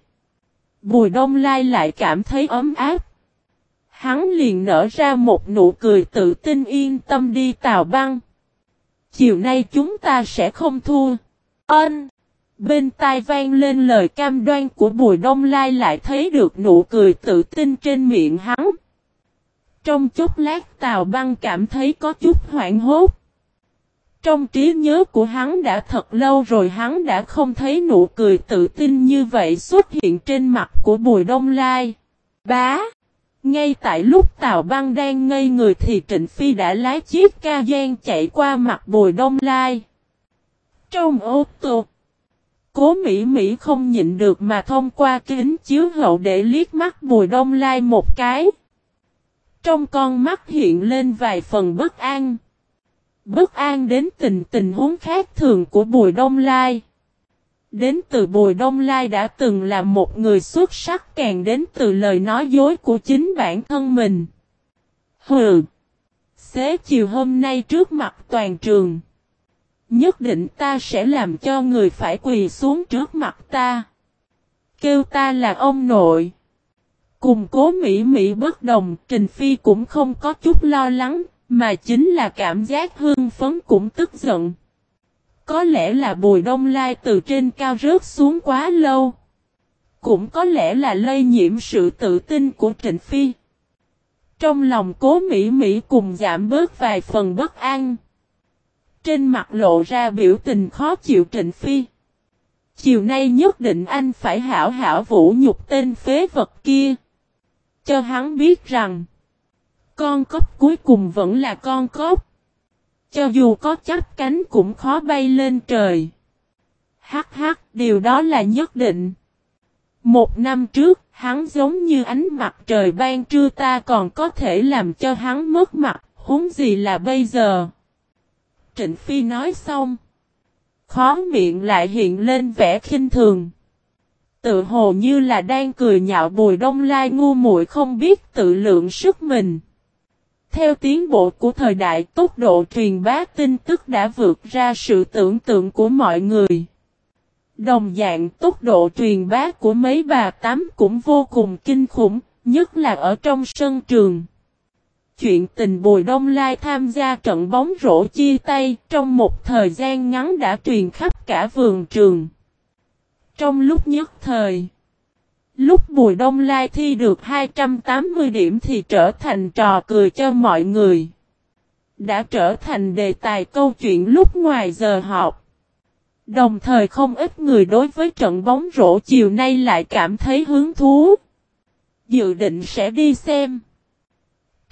Bùi Đông Lai lại cảm thấy ấm áp. Hắn liền nở ra một nụ cười tự tin yên tâm đi Tào Băng. Chiều nay chúng ta sẽ không thua. Ân. Bên tai vang lên lời cam đoan của Bùi Đông Lai lại thấy được nụ cười tự tin trên miệng hắn. Trong chốc lát Tào Băng cảm thấy có chút hoảng hốt. Trong trí nhớ của hắn đã thật lâu rồi hắn đã không thấy nụ cười tự tin như vậy xuất hiện trên mặt của Bùi Đông Lai. Bá! Ngay tại lúc Tào Băng đang ngây người thì Trịnh Phi đã lái chiếc ca gian chạy qua mặt Bùi Đông Lai. Trong ô tô, cố Mỹ Mỹ không nhịn được mà thông qua kính chiếu hậu để liếc mắt Bùi Đông Lai một cái. Trong con mắt hiện lên vài phần bất an. Bất an đến tình tình huống khác thường của Bùi Đông Lai. Đến từ Bùi Đông Lai đã từng là một người xuất sắc càng đến từ lời nói dối của chính bản thân mình. Hừ! Xế chiều hôm nay trước mặt toàn trường. Nhất định ta sẽ làm cho người phải quỳ xuống trước mặt ta. Kêu ta là ông nội. Cùng cố Mỹ Mỹ bất đồng, Trình Phi cũng không có chút lo lắng, mà chính là cảm giác hương phấn cũng tức giận. Có lẽ là bùi đông lai từ trên cao rớt xuống quá lâu. Cũng có lẽ là lây nhiễm sự tự tin của Trịnh Phi. Trong lòng cố Mỹ Mỹ cùng giảm bớt vài phần bất an. Trên mặt lộ ra biểu tình khó chịu Trịnh Phi. Chiều nay nhất định anh phải hảo hảo vũ nhục tên phế vật kia. Cho hắn biết rằng. Con cốc cuối cùng vẫn là con cốc. Cho dù có chắp cánh cũng khó bay lên trời. Hắc hắc, điều đó là nhất định. Một năm trước, hắn giống như ánh mặt trời ban trưa ta còn có thể làm cho hắn mất mặt, huống gì là bây giờ. Trịnh Phi nói xong. Khó miệng lại hiện lên vẻ khinh thường. Tự hồ như là đang cười nhạo bùi đông lai ngu muội không biết tự lượng sức mình. Theo tiến bộ của thời đại tốc độ truyền bá tin tức đã vượt ra sự tưởng tượng của mọi người. Đồng dạng tốc độ truyền bá của mấy bà tám cũng vô cùng kinh khủng, nhất là ở trong sân trường. Chuyện tình Bùi Đông Lai tham gia trận bóng rổ chia tay trong một thời gian ngắn đã truyền khắp cả vườn trường. Trong lúc nhất thời, Lúc Bùi Đông Lai thi được 280 điểm thì trở thành trò cười cho mọi người. Đã trở thành đề tài câu chuyện lúc ngoài giờ học. Đồng thời không ít người đối với trận bóng rổ chiều nay lại cảm thấy hứng thú. Dự định sẽ đi xem.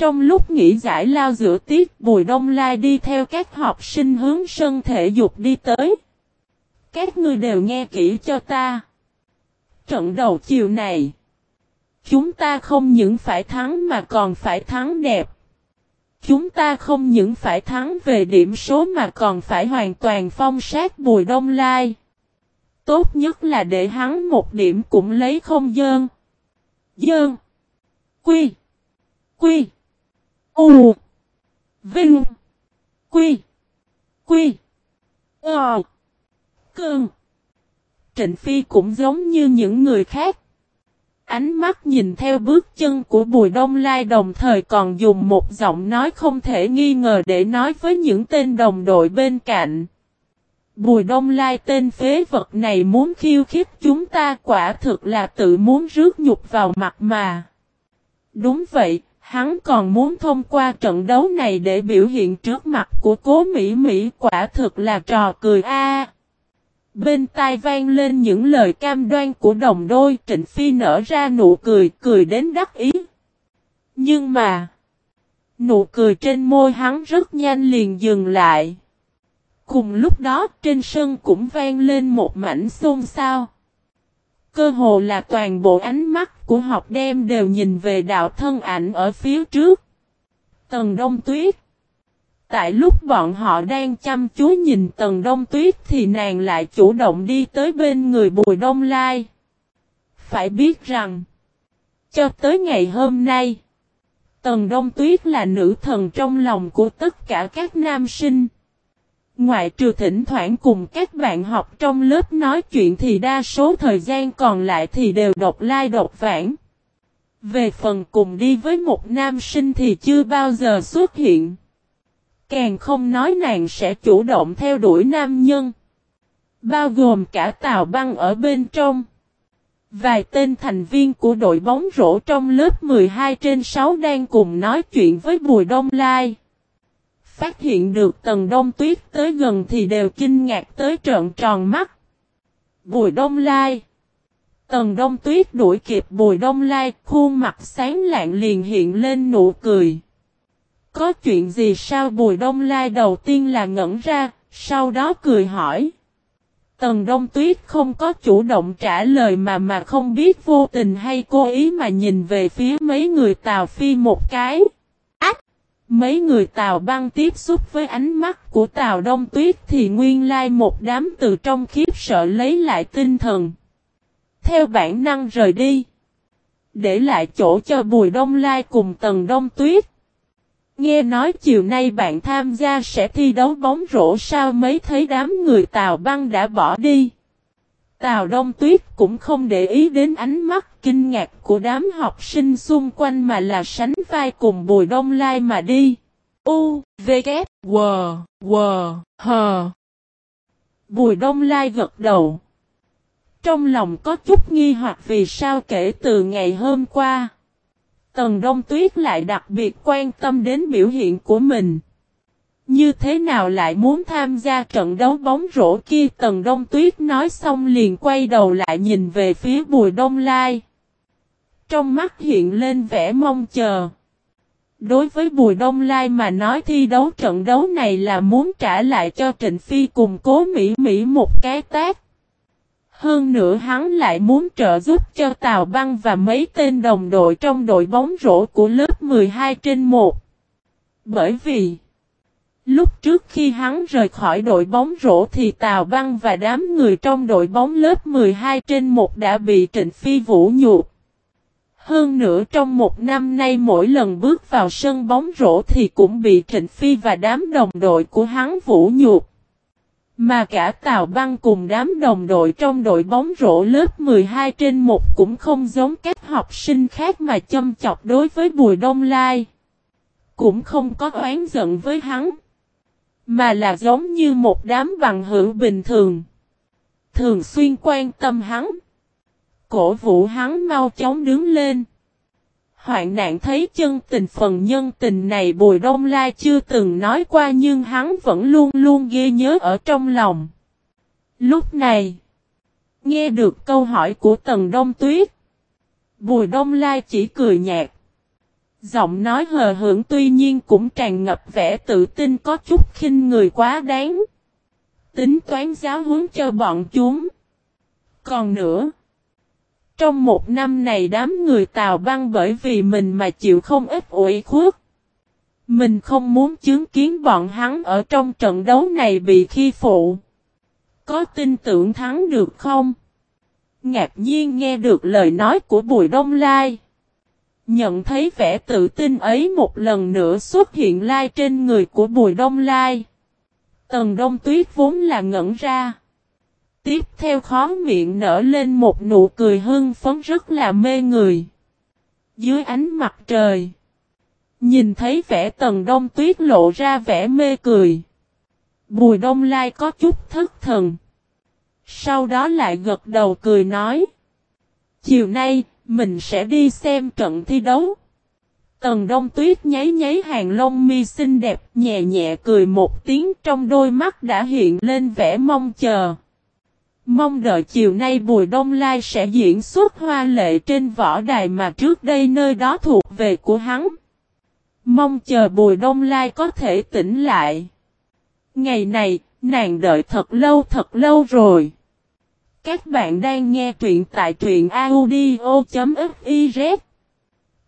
Trong lúc nghỉ giải lao giữa tiết, Bùi Đông Lai đi theo các học sinh hướng sân thể dục đi tới. Các người đều nghe kỹ cho ta trận đầu chiều này. Chúng ta không những phải thắng mà còn phải thắng đẹp. Chúng ta không những phải thắng về điểm số mà còn phải hoàn toàn phong sát Bùi Đông Lai. Tốt nhất là để hắn một điểm cũng lấy không dơn. Dơn. Quy. Quy. U. Vinh. Quy. Quy. Ờ. Cơn. Trịnh Phi cũng giống như những người khác. Ánh mắt nhìn theo bước chân của Bùi Đông Lai đồng thời còn dùng một giọng nói không thể nghi ngờ để nói với những tên đồng đội bên cạnh. Bùi Đông Lai tên phế vật này muốn khiêu khích chúng ta quả thực là tự muốn rước nhục vào mặt mà. Đúng vậy, Hắn còn muốn thông qua trận đấu này để biểu hiện trước mặt của cố Mỹ Mỹ quả thực là trò cười a. Bên tai vang lên những lời cam đoan của đồng đôi Trịnh Phi nở ra nụ cười, cười đến đắc ý. Nhưng mà, nụ cười trên môi hắn rất nhanh liền dừng lại. Cùng lúc đó trên sân cũng vang lên một mảnh xôn xao. Cơ hồ là toàn bộ ánh mắt của học đem đều nhìn về đạo thân ảnh ở phía trước. Tần Đông Tuyết Tại lúc bọn họ đang chăm chú nhìn Tần Đông Tuyết thì nàng lại chủ động đi tới bên người Bùi Đông Lai. Phải biết rằng, cho tới ngày hôm nay, Tần Đông Tuyết là nữ thần trong lòng của tất cả các nam sinh. Ngoại trừ thỉnh thoảng cùng các bạn học trong lớp nói chuyện thì đa số thời gian còn lại thì đều độc lai độc vãng. Về phần cùng đi với một nam sinh thì chưa bao giờ xuất hiện. Càng không nói nàng sẽ chủ động theo đuổi nam nhân. Bao gồm cả Tào Băng ở bên trong. Vài tên thành viên của đội bóng rổ trong lớp 12 trên 6 đang cùng nói chuyện với Bùi Đông Lai. Phát hiện được Tần Đông Tuyết tới gần thì đều kinh ngạc tới trợn tròn mắt. Bùi Đông Lai Tần Đông Tuyết đuổi kịp Bùi Đông Lai, khuôn mặt sáng lạng liền hiện lên nụ cười. Có chuyện gì sao Bùi Đông Lai đầu tiên là ngẩn ra, sau đó cười hỏi. Tần Đông Tuyết không có chủ động trả lời mà mà không biết vô tình hay cố ý mà nhìn về phía mấy người Tào Phi một cái. Mấy người Tào băng tiếp xúc với ánh mắt của Tào Đông Tuyết thì nguyên lai một đám từ trong khiếp sợ lấy lại tinh thần. Theo bản năng rời đi. Để lại chỗ cho Bùi Đông Lai cùng Tần Đông Tuyết. Nghe nói chiều nay bạn tham gia sẽ thi đấu bóng rổ sao mấy thấy đám người Tào Băng đã bỏ đi. Tào Đông Tuyết cũng không để ý đến ánh mắt kinh ngạc của đám học sinh xung quanh mà là sánh vai cùng Bùi Đông Lai mà đi. U, V, K, W, W, H. Bùi Đông Lai gật đầu. Trong lòng có chút nghi hoặc vì sao kể từ ngày hôm qua. Tần Đông Tuyết lại đặc biệt quan tâm đến biểu hiện của mình. Như thế nào lại muốn tham gia trận đấu bóng rổ kia Tần Đông Tuyết nói xong liền quay đầu lại nhìn về phía Bùi Đông Lai. Trong mắt hiện lên vẻ mong chờ. Đối với Bùi Đông Lai mà nói thi đấu trận đấu này là muốn trả lại cho Trịnh Phi cùng cố Mỹ Mỹ một cái tác. Hơn nữa hắn lại muốn trợ giúp cho Tào Băng và mấy tên đồng đội trong đội bóng rổ của lớp 12 trên 1. Bởi vì, lúc trước khi hắn rời khỏi đội bóng rổ thì Tào Văn và đám người trong đội bóng lớp 12 trên 1 đã bị Trịnh Phi vũ nhục. Hơn nữa trong một năm nay mỗi lần bước vào sân bóng rổ thì cũng bị Trịnh Phi và đám đồng đội của hắn vũ nhục. Mà cả Tào Băng cùng đám đồng đội trong đội bóng rổ lớp 12 trên 1 cũng không giống các học sinh khác mà châm chọc đối với Bùi Đông Lai. Cũng không có oán giận với hắn. Mà là giống như một đám bằng hữu bình thường. Thường xuyên quan tâm hắn. Cổ vũ hắn mau chóng đứng lên. Hoạn nạn thấy chân tình phần nhân tình này Bùi Đông Lai chưa từng nói qua nhưng hắn vẫn luôn luôn ghi nhớ ở trong lòng. Lúc này, nghe được câu hỏi của Tần Đông Tuyết, Bùi Đông Lai chỉ cười nhạt. Giọng nói hờ hững tuy nhiên cũng tràn ngập vẻ tự tin có chút khinh người quá đáng. Tính toán giáo huấn cho bọn chúng. Còn nữa, trong một năm này đám người Tào băng bởi vì mình mà chịu không ít ủi khuất. Mình không muốn chứng kiến bọn hắn ở trong trận đấu này bị khi phụ. Có tin tưởng thắng được không? Ngạc nhiên nghe được lời nói của Bùi Đông Lai. Nhận thấy vẻ tự tin ấy một lần nữa xuất hiện lai trên người của Bùi Đông Lai. Tần Đông Tuyết vốn là ngẩn ra. Tiếp theo khó miệng nở lên một nụ cười hưng phấn rất là mê người. Dưới ánh mặt trời. Nhìn thấy vẻ tần đông tuyết lộ ra vẻ mê cười. Bùi đông lai có chút thất thần. Sau đó lại gật đầu cười nói. Chiều nay, mình sẽ đi xem trận thi đấu. Tần Đông Tuyết nháy nháy hàng lông mi xinh đẹp, nhẹ nhẹ cười một tiếng trong đôi mắt đã hiện lên vẻ mong chờ. Mong đợi chiều nay Bùi Đông Lai sẽ diễn xuất hoa lệ trên võ đài mà trước đây nơi đó thuộc về của hắn. Mong chờ Bùi Đông Lai có thể tỉnh lại. Ngày này, nàng đợi thật lâu thật lâu rồi. Các bạn đang nghe truyện tại truyện audio.fiz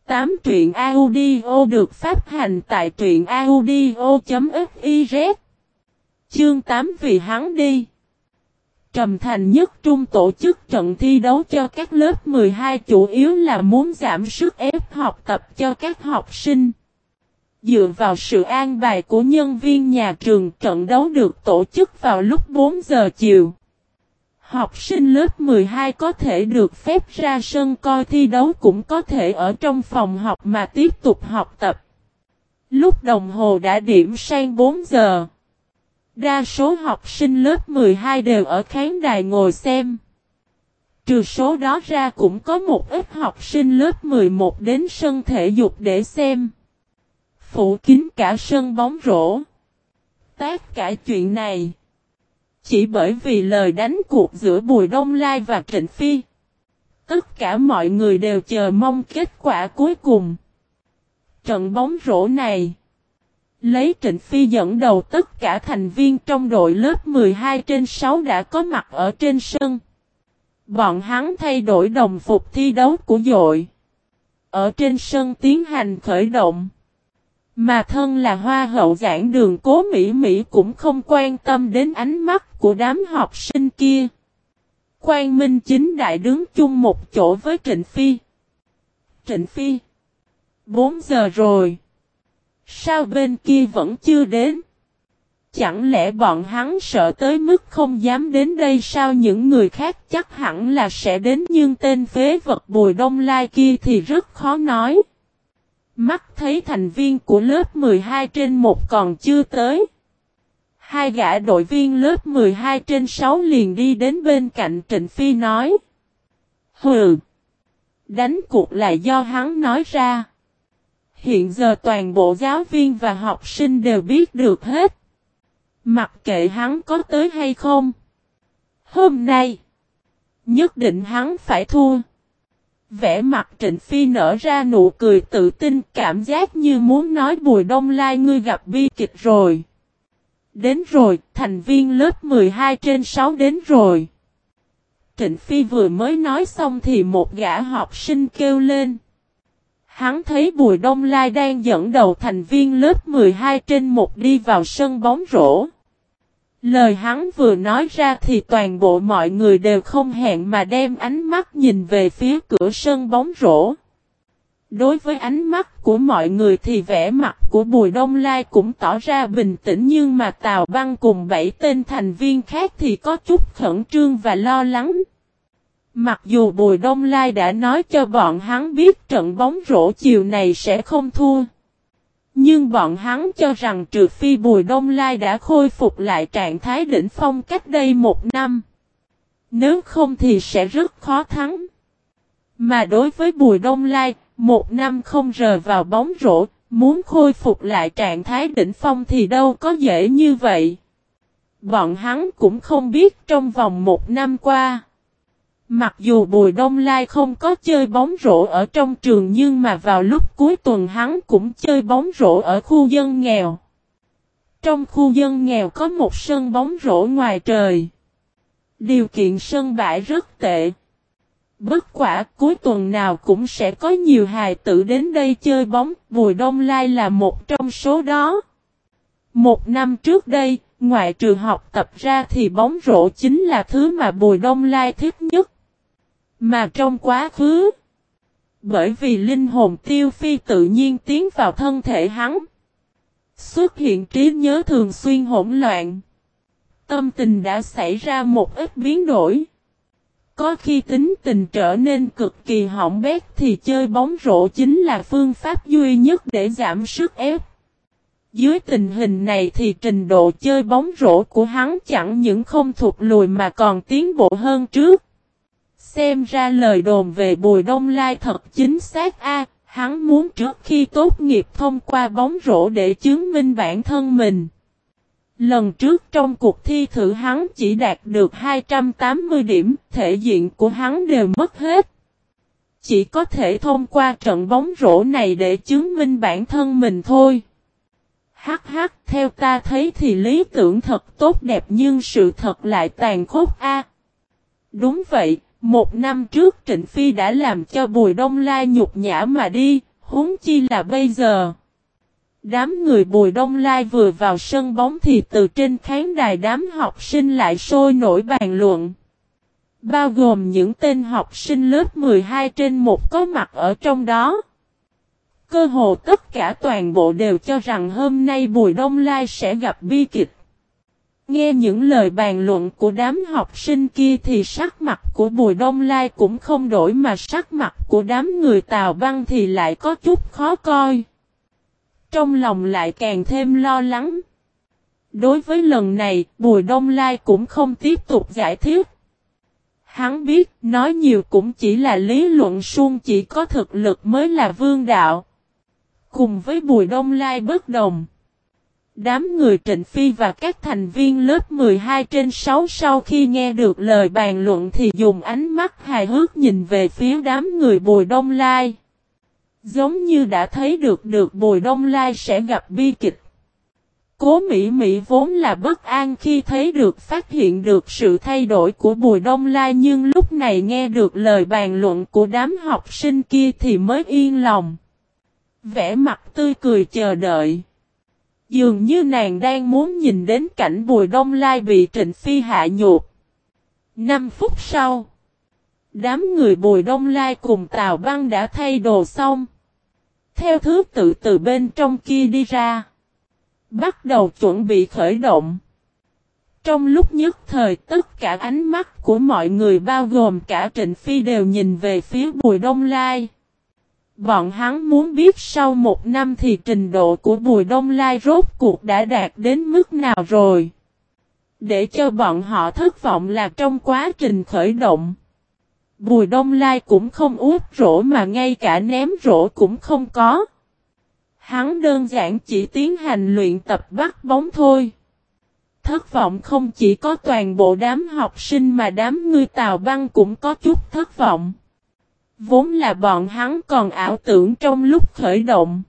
8 truyện audio được phát hành tại truyện audio.fiz Chương 8 vì hắn đi Trầm Thành nhất trung tổ chức trận thi đấu cho các lớp 12 chủ yếu là muốn giảm sức ép học tập cho các học sinh. Dựa vào sự an bài của nhân viên nhà trường, trận đấu được tổ chức vào lúc 4 giờ chiều. Học sinh lớp 12 có thể được phép ra sân coi thi đấu cũng có thể ở trong phòng học mà tiếp tục học tập. Lúc đồng hồ đã điểm sang 4 giờ. Đa số học sinh lớp 12 đều ở khán đài ngồi xem. Trừ số đó ra cũng có một ít học sinh lớp 11 đến sân thể dục để xem. Phủ kín cả sân bóng rổ. tác cả chuyện này. Chỉ bởi vì lời đánh cuộc giữa Bùi Đông Lai và Trịnh Phi. Tất cả mọi người đều chờ mong kết quả cuối cùng. Trận bóng rổ này. Lấy Trịnh Phi dẫn đầu tất cả thành viên trong đội lớp 12 trên 6 đã có mặt ở trên sân. Bọn hắn thay đổi đồng phục thi đấu của dội. Ở trên sân tiến hành khởi động. Mà thân là hoa hậu giảng đường cố Mỹ Mỹ cũng không quan tâm đến ánh mắt của đám học sinh kia. Quan Minh chính đại đứng chung một chỗ với Trịnh Phi. Trịnh Phi. 4 giờ rồi. Sao bên kia vẫn chưa đến? Chẳng lẽ bọn hắn sợ tới mức không dám đến đây sao những người khác chắc hẳn là sẽ đến, nhưng tên phế vật bùi đông lai kia thì rất khó nói. Mắt thấy thành viên của lớp 12 trên 1 còn chưa tới. Hai gã đội viên lớp 12 trên 6 liền đi đến bên cạnh Trịnh Phi nói. Hừ! Đánh cuộc là do hắn nói ra. Hiện giờ toàn bộ giáo viên và học sinh đều biết được hết. Mặc kệ hắn có tới hay không. Hôm nay, nhất định hắn phải thua. Vẽ mặt Trịnh Phi nở ra nụ cười tự tin cảm giác như muốn nói Bùi Đông Lai ngươi gặp bi kịch rồi. Đến rồi, thành viên lớp 12 trên 6 đến rồi. Trịnh Phi vừa mới nói xong thì một gã học sinh kêu lên. Hắn thấy Bùi Đông Lai đang dẫn đầu thành viên lớp 12 trên một đi vào sân bóng rổ. Lời hắn vừa nói ra thì toàn bộ mọi người đều không hẹn mà đem ánh mắt nhìn về phía cửa sân bóng rổ. Đối với ánh mắt của mọi người thì vẻ mặt của Bùi Đông Lai cũng tỏ ra bình tĩnh nhưng mà Tào Băng cùng bảy tên thành viên khác thì có chút khẩn trương và lo lắng. Mặc dù Bùi Đông Lai đã nói cho bọn hắn biết trận bóng rổ chiều này sẽ không thua. Nhưng bọn hắn cho rằng trừ phi Bùi Đông Lai đã khôi phục lại trạng thái đỉnh phong cách đây một năm. Nếu không thì sẽ rất khó thắng. Mà đối với Bùi Đông Lai, một năm không rời vào bóng rổ, muốn khôi phục lại trạng thái đỉnh phong thì đâu có dễ như vậy. Bọn hắn cũng không biết trong vòng một năm qua. Mặc dù Bùi Đông Lai không có chơi bóng rổ ở trong trường nhưng mà vào lúc cuối tuần hắn cũng chơi bóng rổ ở khu dân nghèo. Trong khu dân nghèo có một sân bóng rổ ngoài trời. Điều kiện sân bãi rất tệ. Bất quả cuối tuần nào cũng sẽ có nhiều hài tử đến đây chơi bóng, Bùi Đông Lai là một trong số đó. Một năm trước đây, ngoại trừ học tập ra thì bóng rổ chính là thứ mà Bùi Đông Lai thích nhất. Mà trong quá khứ, bởi vì linh hồn tiêu phi tự nhiên tiến vào thân thể hắn, xuất hiện trí nhớ thường xuyên hỗn loạn. Tâm tình đã xảy ra một ít biến đổi. Có khi tính tình trở nên cực kỳ hỏng bét thì chơi bóng rổ chính là phương pháp duy nhất để giảm sức ép. Dưới tình hình này thì trình độ chơi bóng rổ của hắn chẳng những không thuộc lùi mà còn tiến bộ hơn trước. Xem ra lời đồn về Bùi Đông Lai thật chính xác a, Hắn muốn trước khi tốt nghiệp thông qua bóng rổ để chứng minh bản thân mình. Lần trước trong cuộc thi thử hắn chỉ đạt được 280 điểm, thể diện của hắn đều mất hết. Chỉ có thể thông qua trận bóng rổ này để chứng minh bản thân mình thôi. Hắc hắc, theo ta thấy thì lý tưởng thật tốt đẹp nhưng sự thật lại tàn khốc a. đúng vậy, một năm trước Trịnh Phi đã làm cho Bùi Đông Lai nhục nhã mà đi, huống chi là bây giờ. Đám người Bùi Đông Lai vừa vào sân bóng thì từ trên khán đài đám học sinh lại sôi nổi bàn luận. Bao gồm những tên học sinh lớp 12 trên một có mặt ở trong đó. Cơ hồ tất cả toàn bộ đều cho rằng hôm nay Bùi Đông Lai sẽ gặp bi kịch. Nghe những lời bàn luận của đám học sinh kia thì sắc mặt của Bùi Đông Lai cũng không đổi mà sắc mặt của đám người Tào Văn thì lại có chút khó coi. Trong lòng lại càng thêm lo lắng. Đối với lần này, Bùi Đông Lai cũng không tiếp tục giải thích. Hắn biết, nói nhiều cũng chỉ là lý luận suông chỉ có thực lực mới là vương đạo. Cùng với Bùi Đông Lai bất đồng. Đám người Trịnh Phi và các thành viên lớp 12 trên 6 sau khi nghe được lời bàn luận thì dùng ánh mắt hài hước nhìn về phía đám người Bùi Đông Lai. Giống như đã thấy được được Bùi Đông Lai sẽ gặp bi kịch. Cố Mỹ Mỹ vốn là bất an khi thấy được, phát hiện được sự thay đổi của Bùi Đông Lai, nhưng lúc này nghe được lời bàn luận của đám học sinh kia thì mới yên lòng. Vẽ mặt tươi cười chờ đợi. Dường như nàng đang muốn nhìn đến cảnh Bùi Đông Lai bị Trịnh Phi hạ nhục. Năm phút sau, đám người Bùi Đông Lai cùng Tào Băng đã thay đồ xong. Theo thứ tự từ bên trong kia đi ra. Bắt đầu chuẩn bị khởi động. Trong lúc nhất thời tất cả ánh mắt của mọi người bao gồm cả Trịnh Phi đều nhìn về phía Bùi Đông Lai. Bọn hắn muốn biết sau một năm thì trình độ của Bùi Đông Lai rốt cuộc đã đạt đến mức nào rồi. Để cho bọn họ thất vọng là trong quá trình khởi động. Bùi Đông Lai cũng không út rổ mà ngay cả ném rổ cũng không có. Hắn đơn giản chỉ tiến hành luyện tập bắt bóng thôi. Thất vọng không chỉ có toàn bộ đám học sinh mà đám người Tào Băng cũng có chút thất vọng. Vốn là bọn hắn còn ảo tưởng trong lúc khởi động.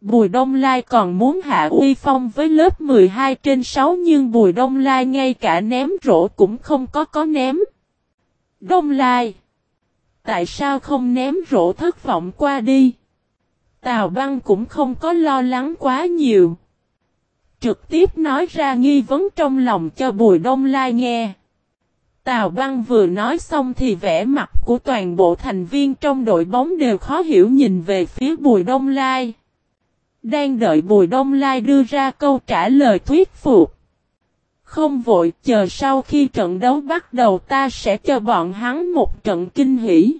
Bùi Đông Lai còn muốn hạ uy phong với lớp 12 trên 6 nhưng Bùi Đông Lai ngay cả ném rổ cũng không có có ném. Đông Lai, Tại sao không ném rổ thất vọng qua đi? Tào Băng cũng không có lo lắng quá nhiều. Trực tiếp nói ra nghi vấn trong lòng cho Bùi Đông Lai nghe. Tào Băng vừa nói xong thì vẻ mặt của toàn bộ thành viên trong đội bóng đều khó hiểu nhìn về phía Bùi Đông Lai. Đang đợi Bùi Đông Lai đưa ra câu trả lời thuyết phục. Không vội, chờ sau khi trận đấu bắt đầu ta sẽ cho bọn hắn một trận kinh hỷ.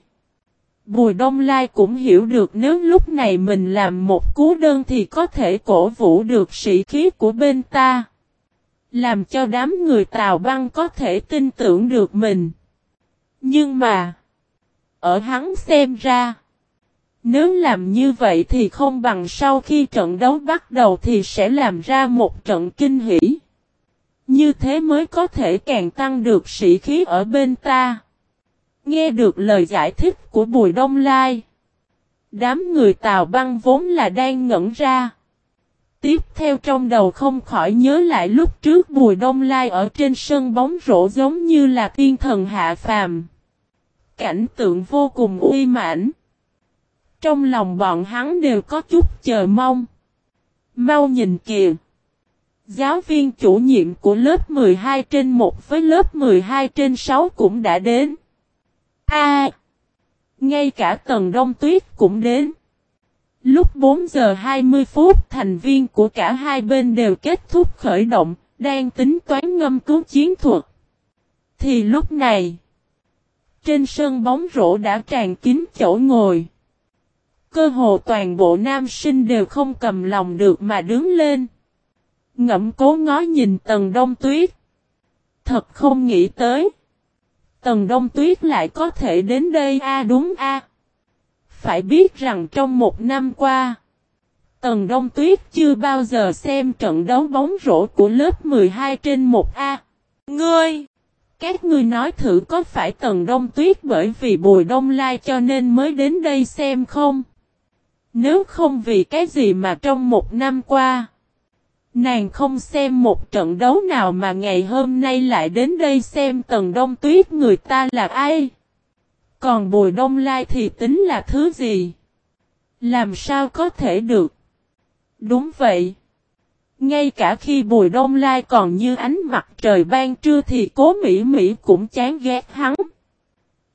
Bùi Đông Lai cũng hiểu được nếu lúc này mình làm một cú đơn thì có thể cổ vũ được sĩ khí của bên ta. Làm cho đám người Tào Băng có thể tin tưởng được mình. Nhưng mà, ở hắn xem ra, nếu làm như vậy thì không bằng sau khi trận đấu bắt đầu thì sẽ làm ra một trận kinh hỷ. Như thế mới có thể càng tăng được sĩ khí ở bên ta. Nghe được lời giải thích của Bùi Đông Lai. Đám người Tào Băng vốn là đang ngẩn ra. Tiếp theo trong đầu không khỏi nhớ lại lúc trước Bùi Đông Lai ở trên sân bóng rổ giống như là tiên thần hạ phàm. Cảnh tượng vô cùng uy mãnh. Trong lòng bọn hắn đều có chút chờ mong. Mau nhìn kìa. Giáo viên chủ nhiệm của lớp 12 trên 1 với lớp 12 trên 6 cũng đã đến. A. ngay cả tầng đông tuyết cũng đến. Lúc 4 giờ 20 phút thành viên của cả hai bên đều kết thúc khởi động, đang tính toán ngâm cứu chiến thuật. Thì lúc này, trên sân bóng rổ đã tràn kín chỗ ngồi. Cơ hồ toàn bộ nam sinh đều không cầm lòng được mà đứng lên. ngẫm cố ngó nhìn tầng đông tuyết. Thật không nghĩ tới. Tầng đông tuyết lại có thể đến đây a đúng a. Phải biết rằng trong một năm qua, Tần Đông Tuyết chưa bao giờ xem trận đấu bóng rổ của lớp 12 trên 1A. Ngươi! Các ngươi nói thử có phải Tần Đông Tuyết bởi vì Bùi Đông Lai cho nên mới đến đây xem không? Nếu không vì cái gì mà trong một năm qua, nàng không xem một trận đấu nào mà ngày hôm nay lại đến đây xem Tần Đông Tuyết người ta là ai? Còn Bùi Đông Lai thì tính là thứ gì? Làm sao có thể được? Đúng vậy. Ngay cả khi Bùi Đông Lai còn như ánh mặt trời ban trưa thì cố Mỹ Mỹ cũng chán ghét hắn.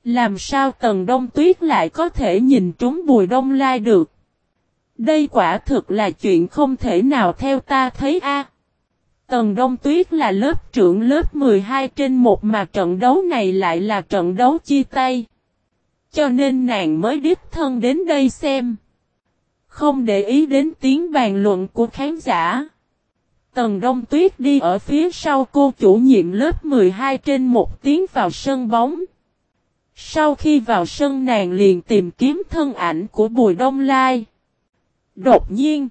Làm sao Tần Đông Tuyết lại có thể nhìn trúng Bùi Đông Lai được? Đây quả thực là chuyện không thể nào theo ta thấy a. Tần Đông Tuyết là lớp trưởng lớp 12 trên một mà trận đấu này lại là trận đấu chia tay. Cho nên nàng mới đích thân đến đây xem. Không để ý đến tiếng bàn luận của khán giả. Tần Đông Tuyết đi ở phía sau cô chủ nhiệm lớp 12 trên một tiếng vào sân bóng. Sau khi vào sân nàng liền tìm kiếm thân ảnh của Bùi Đông Lai. Đột nhiên,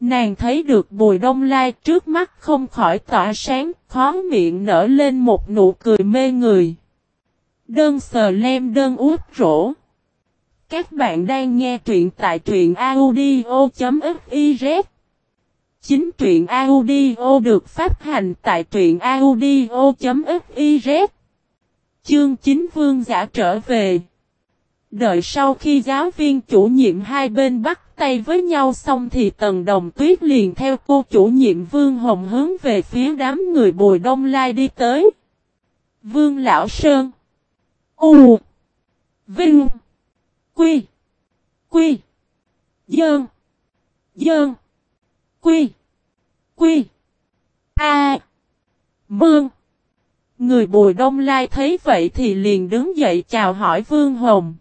nàng thấy được Bùi Đông Lai trước mắt không khỏi tỏa sáng, khó miệng nở lên một nụ cười mê người. Đơn sờ lem đơn út rổ. Các bạn đang nghe truyện tại truyện audio.fiz Chính truyện audio được phát hành tại truyện audio.fiz Chương chính vương giả trở về Đợi sau khi giáo viên chủ nhiệm hai bên bắt tay với nhau xong thì Tần Đồng Tuyết liền theo cô chủ nhiệm Vương Hồng hướng về phía đám người Bùi Đông Lai đi tới. Vương Lão Sơn U Vinh Quy Quy Dơn Dơn Quy Quy A Mương Người Bùi Đông Lai thấy vậy thì liền đứng dậy chào hỏi Vương Hồng.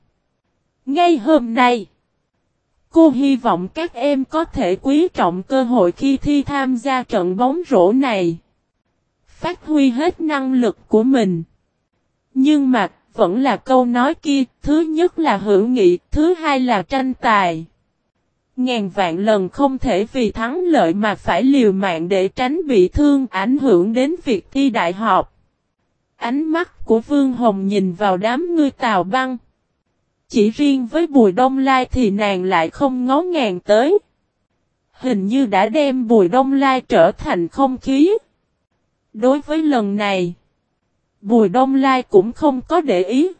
Ngay hôm nay, cô hy vọng các em có thể quý trọng cơ hội khi thi tham gia trận bóng rổ này. Phát huy hết năng lực của mình. Nhưng mà, vẫn là câu nói kia, thứ nhất là hữu nghị, thứ hai là tranh tài. Ngàn vạn lần không thể vì thắng lợi mà phải liều mạng để tránh bị thương ảnh hưởng đến việc thi đại học. Ánh mắt của Vương Hồng nhìn vào đám ngươi tàu băng. Chỉ riêng với Bùi Đông Lai thì nàng lại không ngó ngàng tới. Hình như đã đem Bùi Đông Lai trở thành không khí. Đối với lần này, Bùi Đông Lai cũng không có để ý.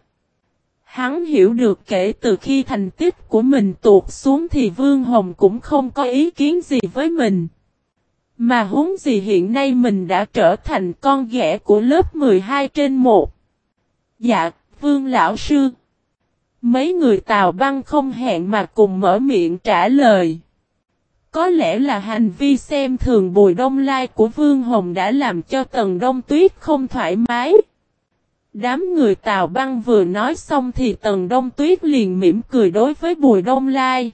Hắn hiểu được kể từ khi thành tích của mình tuột xuống thì Vương Hồng cũng không có ý kiến gì với mình. Mà huống gì hiện nay mình đã trở thành con ghẻ của lớp 12 trên 1. Dạ, Vương Lão Sư. Mấy người Tào Băng không hẹn mà cùng mở miệng trả lời. Có lẽ là hành vi xem thường bùi đông lai của Vương Hồng đã làm cho Tần Đông Tuyết không thoải mái. Đám người Tào Băng vừa nói xong thì Tần Đông Tuyết liền mỉm cười đối với Bùi Đông Lai.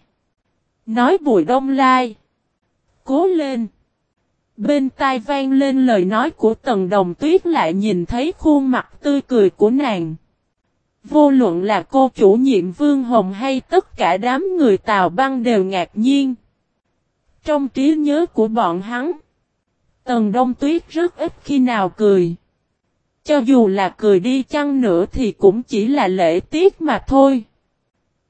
Nói Bùi Đông Lai. Cố lên. Bên tai vang lên lời nói của Tần Đồng Tuyết lại nhìn thấy khuôn mặt tươi cười của nàng. Vô luận là cô chủ nhiệm Vương Hồng hay tất cả đám người Tào Băng đều ngạc nhiên. Trong trí nhớ của bọn hắn, Tần Đông Tuyết rất ít khi nào cười. Cho dù là cười đi chăng nữa thì cũng chỉ là lễ tiết mà thôi.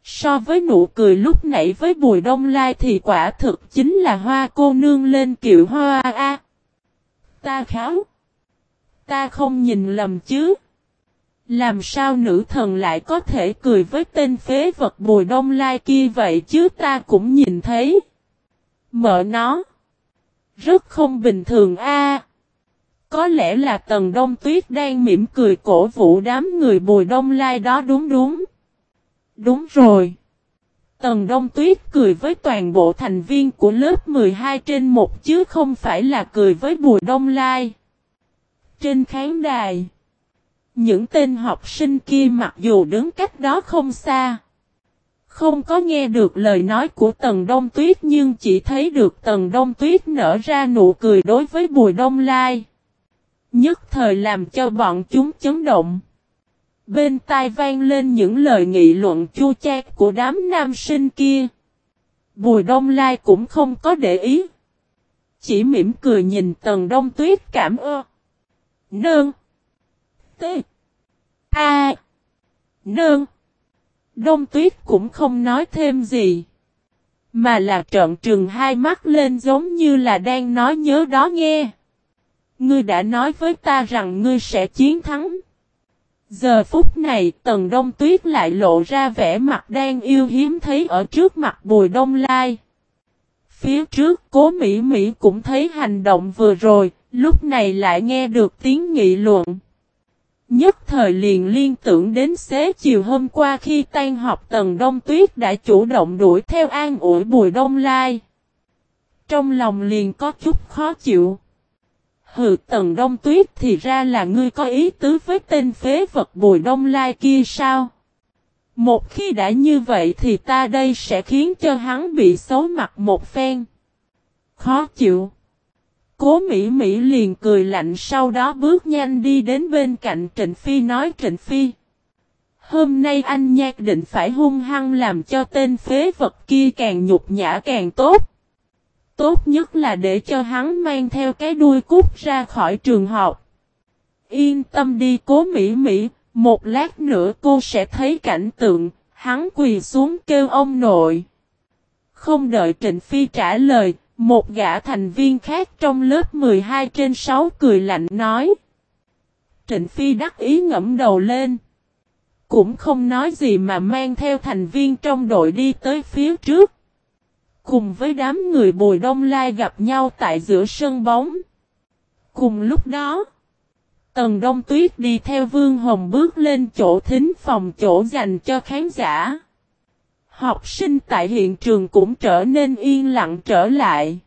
So với nụ cười lúc nãy với Bùi Đông Lai thì quả thực chính là hoa cô nương lên kiệu hoa a. Ta kháo. Ta không nhìn lầm chứ. Làm sao nữ thần lại có thể cười với tên phế vật Bùi Đông Lai kia vậy chứ ta cũng nhìn thấy. Mở nó. Rất không bình thường a. Có lẽ là Tần Đông Tuyết đang mỉm cười cổ vũ đám người Bùi Đông Lai đó đúng đúng. Đúng rồi. Tần Đông Tuyết cười với toàn bộ thành viên của lớp 12 trên một chứ không phải là cười với Bùi Đông Lai. Trên khán đài, những tên học sinh kia mặc dù đứng cách đó không xa, không có nghe được lời nói của Tần Đông Tuyết nhưng chỉ thấy được Tần Đông Tuyết nở ra nụ cười đối với Bùi Đông Lai. Nhất thời làm cho bọn chúng chấn động. Bên tai vang lên những lời nghị luận chua chát của đám nam sinh kia. Bùi đông lai cũng không có để ý. Chỉ mỉm cười nhìn tầng đông tuyết cảm ơn. Nương. T. A. Nương. Đông tuyết cũng không nói thêm gì. Mà là trợn trừng hai mắt lên giống như là đang nói nhớ đó nghe. Ngươi đã nói với ta rằng ngươi sẽ chiến thắng. Giờ phút này tần đông tuyết lại lộ ra vẻ mặt đang yêu hiếm thấy ở trước mặt bùi đông lai. Phía trước cố Mỹ Mỹ cũng thấy hành động vừa rồi, lúc này lại nghe được tiếng nghị luận. Nhất thời liền liên tưởng đến xế chiều hôm qua khi tan học Tần đông tuyết đã chủ động đuổi theo an ủi bùi đông lai. Trong lòng liền có chút khó chịu. Hừ tần đông tuyết thì ra là ngươi có ý tứ với tên phế vật bùi đông lai kia sao? Một khi đã như vậy thì ta đây sẽ khiến cho hắn bị xấu mặt một phen. Khó chịu. Cố Mỹ Mỹ liền cười lạnh sau đó bước nhanh đi đến bên cạnh Trịnh Phi nói, Trịnh Phi. Hôm nay anh nhạc định phải hung hăng làm cho tên phế vật kia càng nhục nhã càng tốt. Tốt nhất là để cho hắn mang theo cái đuôi cút ra khỏi trường học. Yên tâm đi cố Mỹ Mỹ, một lát nữa cô sẽ thấy cảnh tượng, hắn quỳ xuống kêu ông nội. Không đợi Trịnh Phi trả lời, một gã thành viên khác trong lớp 12 trên 6 cười lạnh nói. Trịnh Phi đắc ý ngẫm đầu lên. Cũng không nói gì mà mang theo thành viên trong đội đi tới phía trước. Cùng với đám người bùi đông lai gặp nhau tại giữa sân bóng. Cùng lúc đó, Tần Đông Tuyết đi theo Vương Hồng bước lên chỗ thính phòng chỗ dành cho khán giả. Học sinh tại hiện trường cũng trở nên yên lặng trở lại.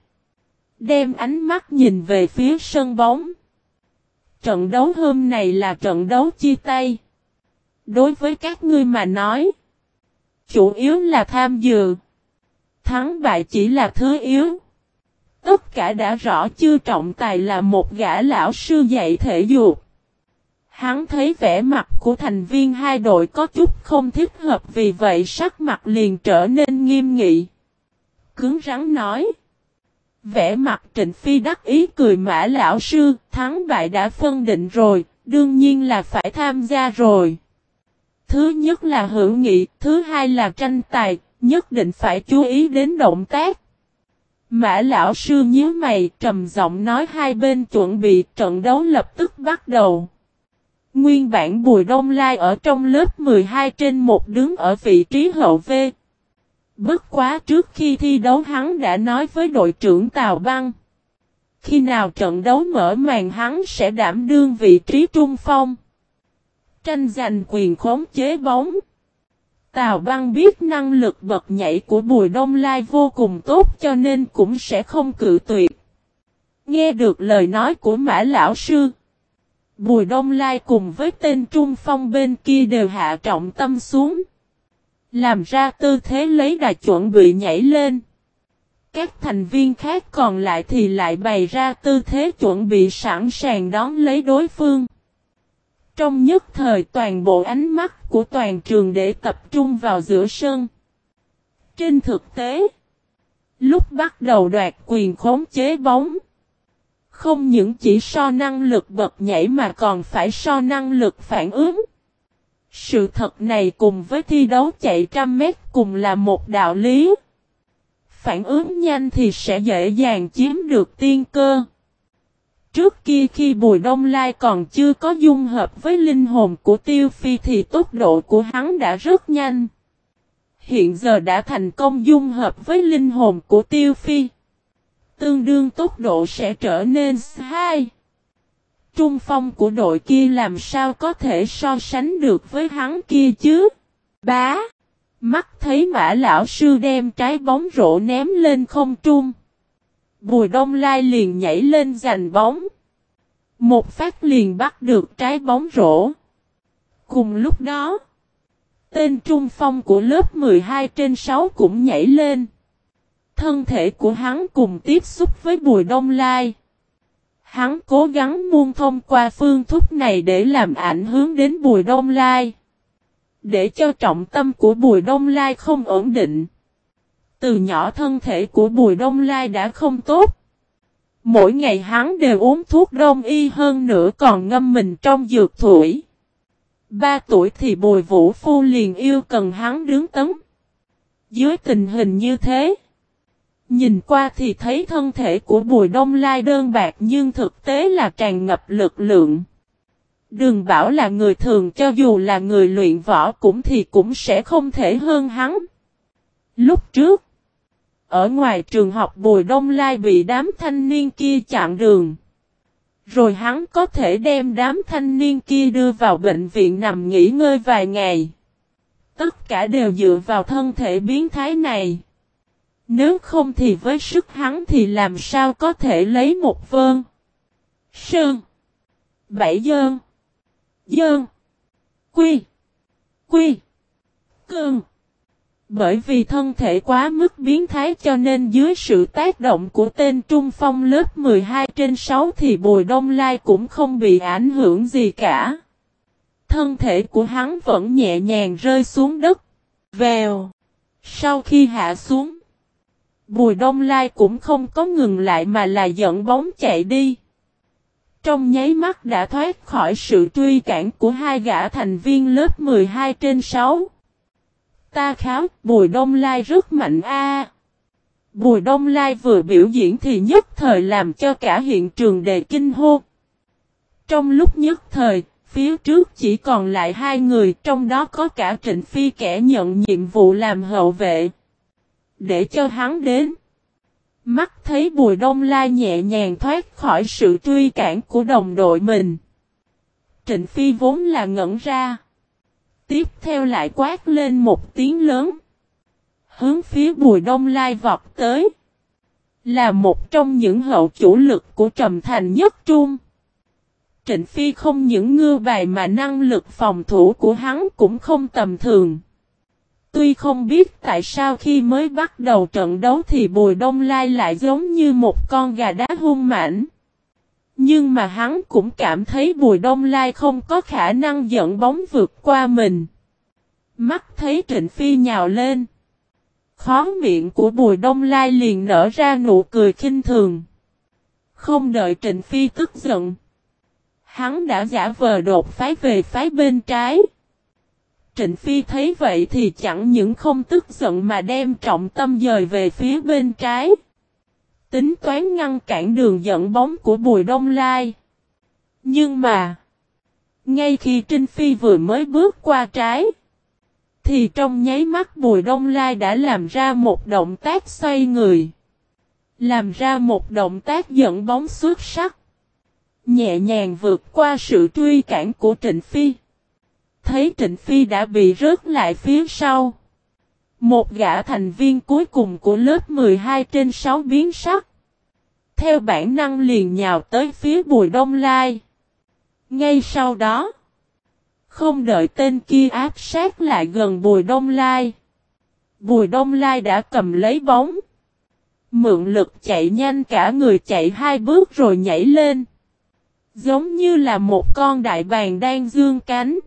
Đem ánh mắt nhìn về phía sân bóng. Trận đấu hôm này là trận đấu chia tay. Đối với các ngươi mà nói, chủ yếu là tham dự. Thắng bại chỉ là thứ yếu. Tất cả đã rõ chưa trọng tài là một gã lão sư dạy thể dục. Hắn thấy vẻ mặt của thành viên hai đội có chút không thích hợp vì vậy sắc mặt liền trở nên nghiêm nghị. Cứng rắn nói. Vẻ mặt trịnh phi đắc ý cười mã lão sư, thắng bại đã phân định rồi, đương nhiên là phải tham gia rồi. Thứ nhất là hữu nghị, thứ hai là tranh tài, nhất định phải chú ý đến động tác. Mã lão sư nhíu mày, trầm giọng nói hai bên chuẩn bị trận đấu lập tức bắt đầu. Nguyên bản Bùi Đông Lai ở trong lớp 12 trên một đứng ở vị trí hậu V. Bất quá trước khi thi đấu hắn đã nói với đội trưởng Tào Băng. Khi nào trận đấu mở màn hắn sẽ đảm đương vị trí trung phong. Tranh giành quyền khống chế bóng. Tào Băng biết năng lực bật nhảy của Bùi Đông Lai vô cùng tốt cho nên cũng sẽ không cự tuyệt. Nghe được lời nói của Mã Lão Sư. Bùi Đông Lai cùng với tên Trung Phong bên kia đều hạ trọng tâm xuống. Làm ra tư thế lấy đà chuẩn bị nhảy lên. Các thành viên khác còn lại thì lại bày ra tư thế chuẩn bị sẵn sàng đón lấy đối phương. Trong nhất thời toàn bộ ánh mắt của toàn trường để tập trung vào giữa sân. Trên thực tế, lúc bắt đầu đoạt quyền khống chế bóng, không những chỉ so năng lực bật nhảy mà còn phải so năng lực phản ứng. Sự thật này cùng với thi đấu chạy trăm mét cùng là một đạo lý. Phản ứng nhanh thì sẽ dễ dàng chiếm được tiên cơ. Trước kia khi Bùi Đông Lai còn chưa có dung hợp với linh hồn của Tiêu Phi thì tốc độ của hắn đã rất nhanh. Hiện giờ đã thành công dung hợp với linh hồn của Tiêu Phi. Tương đương tốc độ sẽ trở nên hai. Trung phong của đội kia làm sao có thể so sánh được với hắn kia chứ? Bá! Mắt thấy mã lão sư đem trái bóng rổ ném lên không trung. Bùi đông lai liền nhảy lên giành bóng. Một phát liền bắt được trái bóng rổ. Cùng lúc đó, tên trung phong của lớp 12 trên 6 cũng nhảy lên. Thân thể của hắn cùng tiếp xúc với bùi đông lai. Hắn cố gắng muôn thông qua phương thức này để làm ảnh hưởng đến Bùi Đông Lai. Để cho trọng tâm của Bùi Đông Lai không ổn định. Từ nhỏ thân thể của Bùi Đông Lai đã không tốt. Mỗi ngày hắn đều uống thuốc đông y hơn nữa còn ngâm mình trong dược thủy. Ba tuổi thì Bùi Vũ Phu liền yêu cần hắn đứng tấn. Dưới tình hình như thế. Nhìn qua thì thấy thân thể của Bùi Đông Lai đơn bạc nhưng thực tế là tràn ngập lực lượng. Đừng bảo là người thường cho dù là người luyện võ cũng thì cũng sẽ không thể hơn hắn. Lúc trước, ở ngoài trường học Bùi Đông Lai bị đám thanh niên kia chặn đường. Rồi hắn có thể đem đám thanh niên kia đưa vào bệnh viện nằm nghỉ ngơi vài ngày. Tất cả đều dựa vào thân thể biến thái này. Nếu không thì với sức hắn thì làm sao có thể lấy một vơn. Sơn. Bảy dơn. Dơn. Quy. Quy. Cương. Bởi vì thân thể quá mức biến thái cho nên dưới sự tác động của tên Trung Phong lớp 12 trên 6 thì Bùi Đông Lai cũng không bị ảnh hưởng gì cả. Thân thể của hắn vẫn nhẹ nhàng rơi xuống đất. Vèo. Sau khi hạ xuống. Bùi Đông Lai cũng không có ngừng lại mà là dẫn bóng chạy đi. Trong nháy mắt đã thoát khỏi sự truy cản của hai gã thành viên lớp 12 trên 6. Ta kháo, Bùi Đông Lai rất mạnh a. Bùi Đông Lai vừa biểu diễn thì nhất thời làm cho cả hiện trường đề kinh hô. Trong lúc nhất thời, phía trước chỉ còn lại hai người, trong đó có cả Trịnh Phi kẻ nhận nhiệm vụ làm hậu vệ. Để cho hắn đến. Mắt thấy Bùi Đông Lai nhẹ nhàng thoát khỏi sự truy cản của đồng đội mình. Trịnh Phi vốn là ngẩn ra. Tiếp theo lại quát lên một tiếng lớn. Hướng phía Bùi Đông Lai vọt tới. Là một trong những hậu chủ lực của Trầm Thành nhất trung. Trịnh Phi không những ngư bài mà năng lực phòng thủ của hắn cũng không tầm thường. Tuy không biết tại sao khi mới bắt đầu trận đấu thì Bùi Đông Lai lại giống như một con gà đá hung mãnh. Nhưng mà hắn cũng cảm thấy Bùi Đông Lai không có khả năng dẫn bóng vượt qua mình. Mắt thấy Trịnh Phi nhào lên. Khó miệng của Bùi Đông Lai liền nở ra nụ cười khinh thường. Không đợi Trịnh Phi tức giận. Hắn đã giả vờ đột phái về phái bên trái. Trịnh Phi thấy vậy thì chẳng những không tức giận mà đem trọng tâm dời về phía bên trái. Tính toán ngăn cản đường dẫn bóng của Bùi Đông Lai. Nhưng mà, ngay khi Trinh Phi vừa mới bước qua trái, thì trong nháy mắt Bùi Đông Lai đã làm ra một động tác xoay người. Làm ra một động tác dẫn bóng xuất sắc. Nhẹ nhàng vượt qua sự truy cản của Trịnh Phi. Thấy Trịnh Phi đã bị rớt lại phía sau. Một gã thành viên cuối cùng của lớp 12 trên 6 biến sắc. Theo bản năng liền nhào tới phía Bùi Đông Lai. Ngay sau đó. Không đợi tên kia áp sát lại gần Bùi Đông Lai. Bùi Đông Lai đã cầm lấy bóng. Mượn lực chạy nhanh cả người chạy hai bước rồi nhảy lên. Giống như là một con đại bàng đang dương cánh.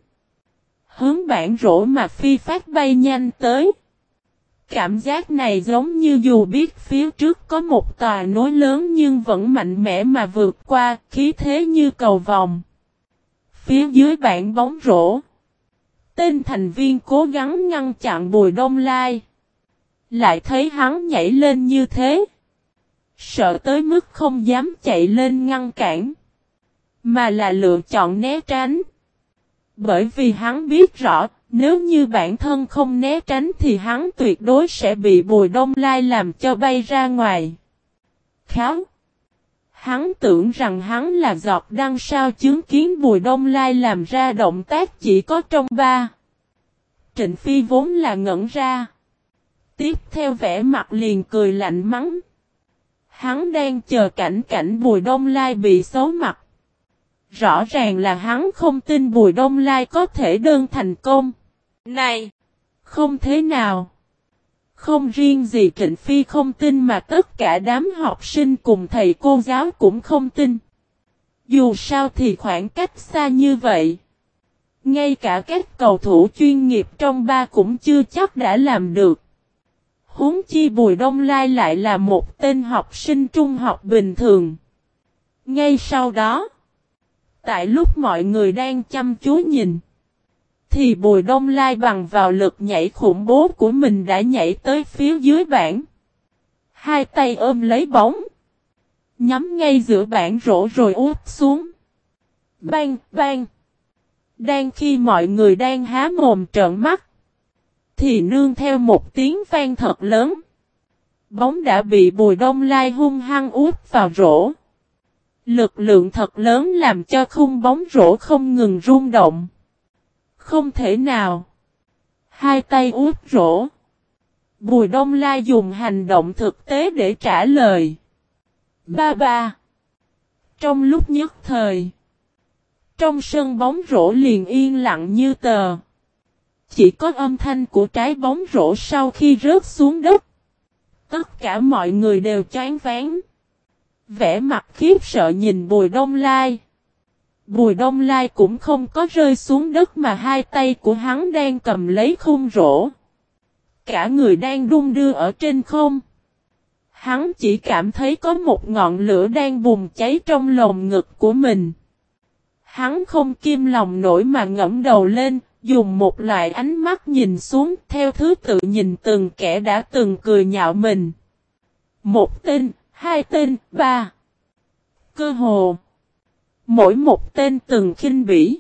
Hướng bản rổ mà phi phát bay nhanh tới. Cảm giác này giống như dù biết phía trước có một tòa nối lớn nhưng vẫn mạnh mẽ mà vượt qua, khí thế như cầu vòng. Phía dưới bản bóng rổ. Tên thành viên cố gắng ngăn chặn Bùi Đông Lai. Lại thấy hắn nhảy lên như thế. Sợ tới mức không dám chạy lên ngăn cản. Mà là lựa chọn né tránh. Bởi vì hắn biết rõ, nếu như bản thân không né tránh thì hắn tuyệt đối sẽ bị Bùi Đông Lai làm cho bay ra ngoài. Kháo! Hắn tưởng rằng hắn là giọt đăng sao chứng kiến Bùi Đông Lai làm ra động tác chỉ có trong ba. Trịnh Phi vốn là ngẩn ra. Tiếp theo vẻ mặt liền cười lạnh mắng. Hắn đang chờ cảnh cảnh Bùi Đông Lai bị xấu mặt. Rõ ràng là hắn không tin Bùi Đông Lai có thể đơn thành công. Này! Không thế nào! Không riêng gì Trịnh Phi không tin mà tất cả đám học sinh cùng thầy cô giáo cũng không tin. Dù sao thì khoảng cách xa như vậy. Ngay cả các cầu thủ chuyên nghiệp trong ba cũng chưa chắc đã làm được. Huống chi Bùi Đông Lai lại là một tên học sinh trung học bình thường. Ngay sau đó, tại lúc mọi người đang chăm chú nhìn, thì Bùi Đông Lai bằng vào lực nhảy khủng bố của mình đã nhảy tới phía dưới bảng. Hai tay ôm lấy bóng. Nhắm ngay giữa bảng rổ rồi úp xuống. Bang, bang. Đang khi mọi người đang há mồm trợn mắt. Thì nương theo một tiếng vang thật lớn. Bóng đã bị bùi đông lai hung hăng úp vào rổ. Lực lượng thật lớn làm cho khung bóng rổ không ngừng rung động. Không thể nào. Hai tay úp rổ. Bùi Đông Lai dùng hành động thực tế để trả lời. Ba ba. Trong lúc nhất thời. Trong sân bóng rổ liền yên lặng như tờ. Chỉ có âm thanh của trái bóng rổ sau khi rớt xuống đất. Tất cả mọi người đều chán ván. Vẽ mặt khiếp sợ nhìn Bùi Đông Lai. Bùi Đông Lai cũng không có rơi xuống đất mà hai tay của hắn đang cầm lấy khung rổ. Cả người đang đung đưa ở trên không. Hắn chỉ cảm thấy có một ngọn lửa đang bùng cháy trong lồng ngực của mình. Hắn không kim lòng nổi mà ngẫm đầu lên, dùng một loại ánh mắt nhìn xuống theo thứ tự nhìn từng kẻ đã từng cười nhạo mình. Một tên, hai tên, ba. Cơ hồ. Mỗi một tên từng khinh bỉ.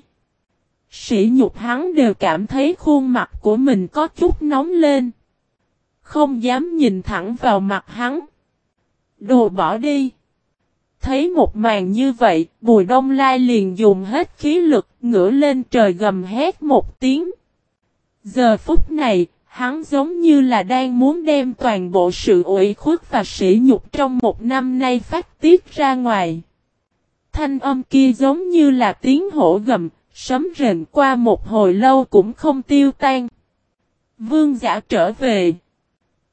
Sĩ nhục hắn đều cảm thấy khuôn mặt của mình có chút nóng lên. Không dám nhìn thẳng vào mặt hắn. Đồ bỏ đi. Thấy một màn như vậy, Bùi Đông Lai liền dùng hết khí lực, ngửa lên trời gầm hét một tiếng. Giờ phút này, hắn giống như là đang muốn đem toàn bộ sự ủy khuất và sỉ nhục trong một năm nay phát tiết ra ngoài. Thanh âm kia giống như là tiếng hổ gầm, sấm rền qua một hồi lâu cũng không tiêu tan. Vương giả trở về.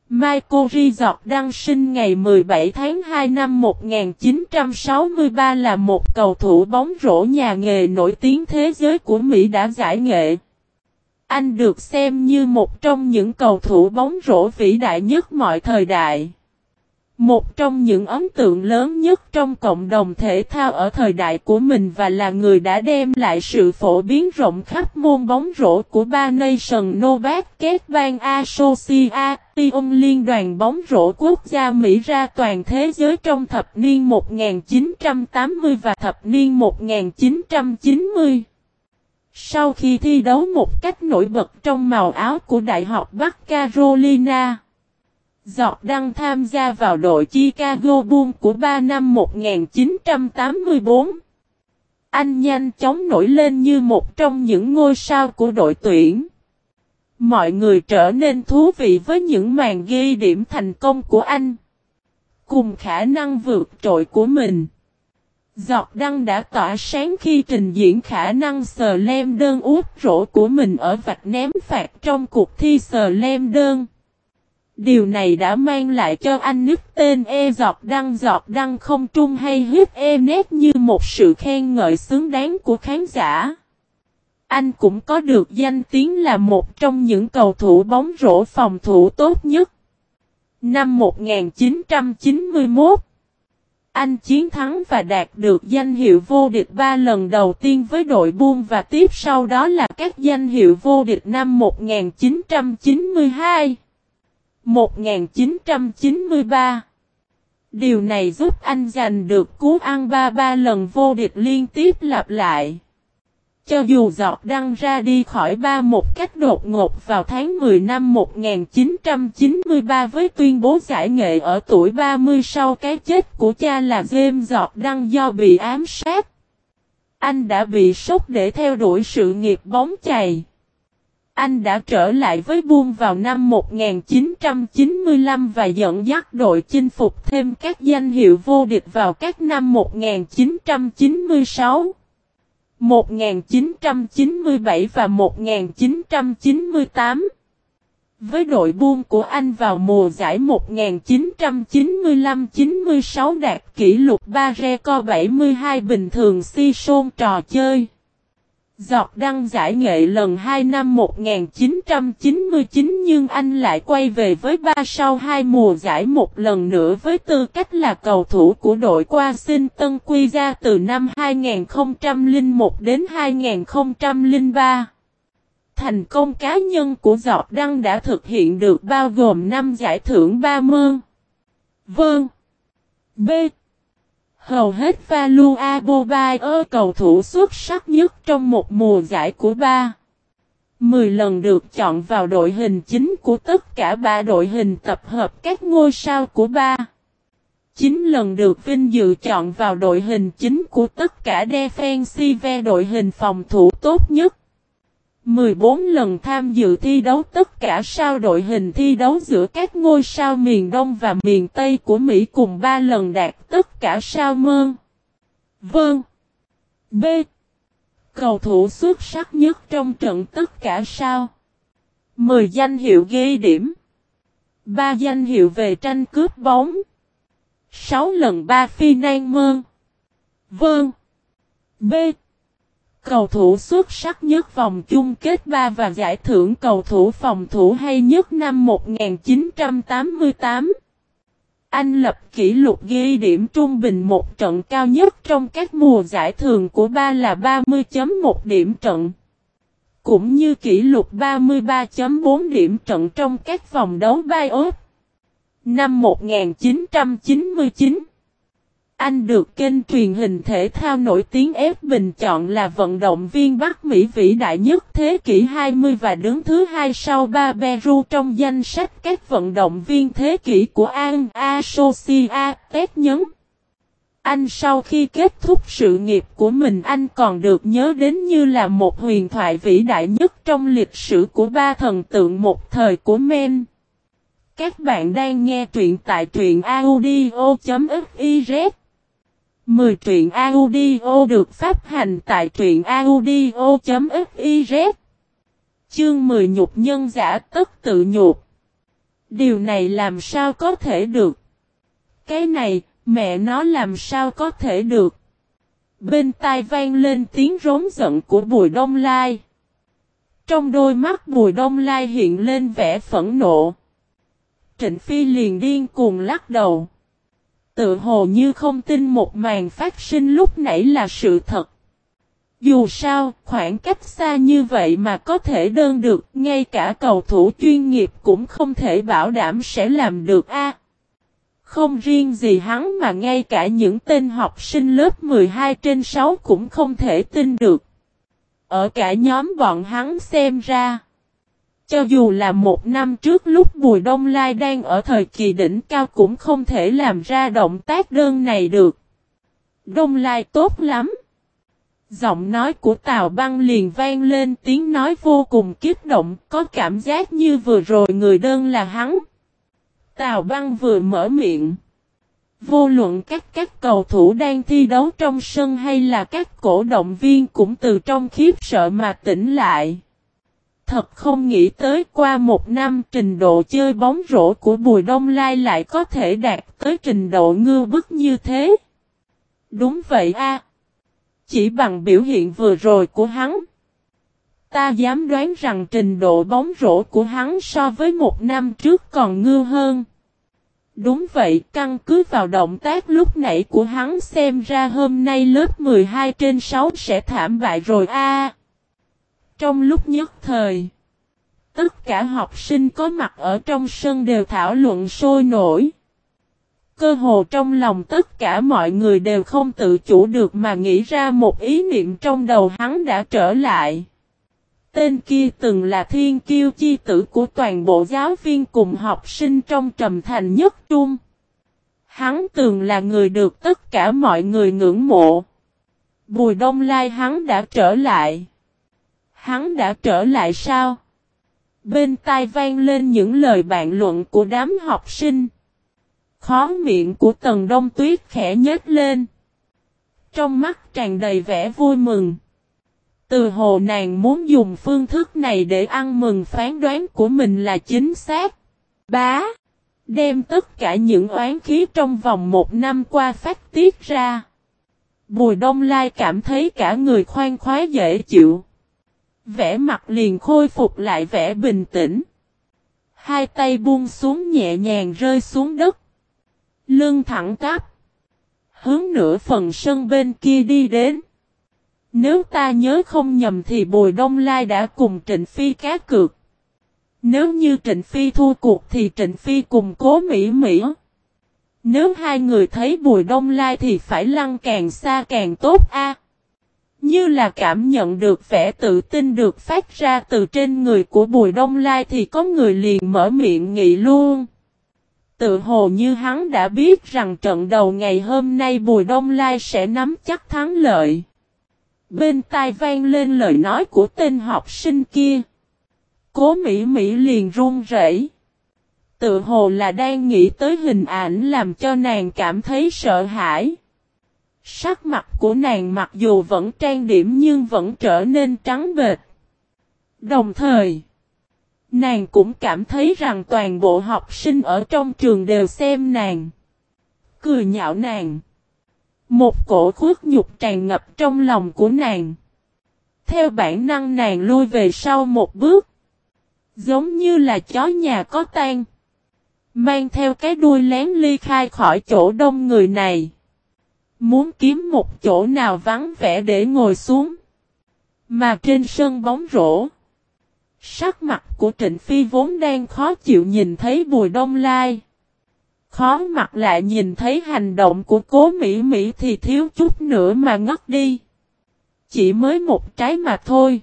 Michael Rizot đăng sinh ngày 17 tháng 2 năm 1963 là một cầu thủ bóng rổ nhà nghề nổi tiếng thế giới của Mỹ đã giải nghệ. Anh được xem như một trong những cầu thủ bóng rổ vĩ đại nhất mọi thời đại. Một trong những ấn tượng lớn nhất trong cộng đồng thể thao ở thời đại của mình và là người đã đem lại sự phổ biến rộng khắp môn bóng rổ của ba nation Novak Kết bang Association, Liên đoàn bóng rổ quốc gia Mỹ ra toàn thế giới trong thập niên 1980 và thập niên 1990. Sau khi thi đấu một cách nổi bật trong màu áo của Đại học Bắc Carolina, Giọt đăng tham gia vào đội Chicago Bulls của 3 năm 1984. Anh nhanh chóng nổi lên như một trong những ngôi sao của đội tuyển. Mọi người trở nên thú vị với những màn ghi điểm thành công của anh. Cùng khả năng vượt trội của mình. Giọt đăng đã tỏa sáng khi trình diễn khả năng sờ lem đơn út rổ của mình ở vạch ném phạt trong cuộc thi sờ lem đơn. Điều này đã mang lại cho anh nước tên E giọt đăng giọt đăng không trung hay hít e nét như một sự khen ngợi xứng đáng của khán giả. Anh cũng có được danh tiếng là một trong những cầu thủ bóng rổ phòng thủ tốt nhất. Năm 1991, anh chiến thắng và đạt được danh hiệu vô địch ba lần đầu tiên với đội buôn và tiếp sau đó là các danh hiệu vô địch năm 1992. 1993 Điều này giúp anh giành được cú ăn ba ba lần vô địch liên tiếp lặp lại. Cho dù giọt đăng ra đi khỏi ba một cách đột ngột vào tháng 10 năm 1993 với tuyên bố giải nghệ ở tuổi 30 sau cái chết của cha là James giọt đăng do bị ám sát. Anh đã bị sốc để theo đuổi sự nghiệp bóng chày. Anh đã trở lại với Buôn vào năm 1995 và dẫn dắt đội chinh phục thêm các danh hiệu vô địch vào các năm 1996, 1997 và 1998. Với đội buôn của anh vào mùa giải 1995-96 đạt kỷ lục 3 record 72 bình thường si sôn trò chơi. Giọt đăng giải nghệ lần 2 năm 1999 nhưng anh lại quay về với ba sau hai mùa giải một lần nữa với tư cách là cầu thủ của đội qua sinh tân quy ra từ năm 2001 đến 2003. Thành công cá nhân của Giọt Đăng đã thực hiện được bao gồm 5 giải thưởng ba mơn. Vâng. B. Hầu hết Valu Abobai cầu thủ xuất sắc nhất trong một mùa giải của ba. 10 lần được chọn vào đội hình chính của tất cả ba đội hình tập hợp các ngôi sao của ba. 9 lần được vinh dự chọn vào đội hình chính của tất cả defensive đội hình phòng thủ tốt nhất. 14 lần tham dự thi đấu, tất cả sao đội hình thi đấu giữa các ngôi sao miền Đông và miền Tây của Mỹ cùng 3 lần đạt tất cả sao mơn. Vâng. B. Cầu thủ xuất sắc nhất trong trận tất cả sao. 10 danh hiệu ghi điểm. 3 danh hiệu về tranh cướp bóng. 6 lần 3 phi nan mơn. Vâng. B. Cầu thủ xuất sắc nhất vòng chung kết 3 và giải thưởng cầu thủ phòng thủ hay nhất năm 1988. Anh lập kỷ lục ghi điểm trung bình một trận cao nhất trong các mùa giải thường của ba là 30.1 điểm trận. Cũng như kỷ lục 33.4 điểm trận trong các vòng đấu bay ốp. Năm 1999 anh được kênh truyền hình thể thao nổi tiếng ép bình chọn là vận động viên Bắc Mỹ vĩ đại nhất thế kỷ 20 và đứng thứ hai sau Barberu trong danh sách các vận động viên thế kỷ của An Associated nhấn. Anh sau khi kết thúc sự nghiệp của mình, anh còn được nhớ đến như là một huyền thoại vĩ đại nhất trong lịch sử của ba thần tượng một thời của Men. Các bạn đang nghe truyện tại truyện audio.fif 10 truyện audio được phát hành tại truyện audio.fiz Chương 10 nhục nhân giả tất tự nhục Điều này làm sao có thể được? Cái này, mẹ nó làm sao có thể được? Bên tai vang lên tiếng rống giận của Bùi Đông Lai. Trong đôi mắt Bùi Đông Lai hiện lên vẻ phẫn nộ. Trịnh Phi liền điên cuồng lắc đầu. Tự hồ như không tin một màn phát sinh lúc nãy là sự thật. Dù sao, khoảng cách xa như vậy mà có thể đơn được, ngay cả cầu thủ chuyên nghiệp cũng không thể bảo đảm sẽ làm được a. không riêng gì hắn mà ngay cả những tên học sinh lớp 12 trên 6 cũng không thể tin được. Ở cả nhóm bọn hắn xem ra. Cho dù là một năm trước lúc Bùi Đông Lai đang ở thời kỳ đỉnh cao cũng không thể làm ra động tác đơn này được. Đông Lai tốt lắm. Giọng nói của Tào Băng liền vang lên tiếng nói vô cùng kiếp động, có cảm giác như vừa rồi người đơn là hắn. Tào Băng vừa mở miệng. Vô luận các các cầu thủ đang thi đấu trong sân hay là các cổ động viên cũng từ trong khiếp sợ mà tỉnh lại thật không nghĩ tới qua một năm trình độ chơi bóng rổ của Bùi Đông Lai lại có thể đạt tới trình độ ngư bức như thế. Đúng vậy a. Chỉ bằng biểu hiện vừa rồi của hắn. Ta dám đoán rằng trình độ bóng rổ của hắn so với một năm trước còn ngư hơn. Đúng vậy, căn cứ vào động tác lúc nãy của hắn xem ra hôm nay lớp 12 trên 6 sẽ thảm bại rồi a. Trong lúc nhất thời, tất cả học sinh có mặt ở trong sân đều thảo luận sôi nổi. Cơ hồ trong lòng tất cả mọi người đều không tự chủ được mà nghĩ ra một ý niệm trong đầu hắn đã trở lại. Tên kia từng là thiên kiêu chi tử của toàn bộ giáo viên cùng học sinh trong trầm thành nhất trung. Hắn từng là người được tất cả mọi người ngưỡng mộ. Bùi đông lai hắn đã trở lại. Hắn đã trở lại sao? Bên tai vang lên những lời bàn luận của đám học sinh. Khó miệng của tần đông tuyết khẽ nhếch lên. Trong mắt tràn đầy vẻ vui mừng. Từ hồ nàng muốn dùng phương thức này để ăn mừng phán đoán của mình là chính xác. Bá. Đem tất cả những oán khí trong vòng một năm qua phát tiết ra. Bùi đông lai cảm thấy cả người khoan khoái dễ chịu. Vẻ mặt liền khôi phục lại vẻ bình tĩnh. Hai tay buông xuống nhẹ nhàng rơi xuống đất. Lưng thẳng tắp. Hướng nửa phần sân bên kia đi đến. Nếu ta nhớ không nhầm thì Bùi Đông Lai đã cùng Trịnh Phi cá cược. Nếu như Trịnh Phi thua cuộc thì Trịnh Phi cùng cố Mỹ Mỹ. Nếu hai người thấy Bùi Đông Lai thì phải lăn càng xa càng tốt a. Như là cảm nhận được vẻ tự tin được phát ra từ trên người của Bùi Đông Lai thì có người liền mở miệng nghị luôn. Tự hồ như hắn đã biết rằng trận đầu ngày hôm nay Bùi Đông Lai sẽ nắm chắc thắng lợi. Bên tai vang lên lời nói của tên học sinh kia. Cố Mỹ Mỹ liền run rẩy. Tự hồ là đang nghĩ tới hình ảnh làm cho nàng cảm thấy sợ hãi. Sắc mặt của nàng mặc dù vẫn trang điểm nhưng vẫn trở nên trắng bệch. Đồng thời, nàng cũng cảm thấy rằng toàn bộ học sinh ở trong trường đều xem nàng. Cười nhạo nàng. Một cổ khuất nhục tràn ngập trong lòng của nàng. Theo bản năng nàng lui về sau một bước. Giống như là chó nhà có tan. Mang theo cái đuôi lén ly khai khỏi chỗ đông người này. Muốn kiếm một chỗ nào vắng vẻ để ngồi xuống. Mà trên sân bóng rổ. Sắc mặt của Trịnh Phi vốn đang khó chịu nhìn thấy Bùi Đông Lai. Khó mặt lại nhìn thấy hành động của cố Mỹ Mỹ thì thiếu chút nữa mà ngất đi. Chỉ mới một trái mà thôi.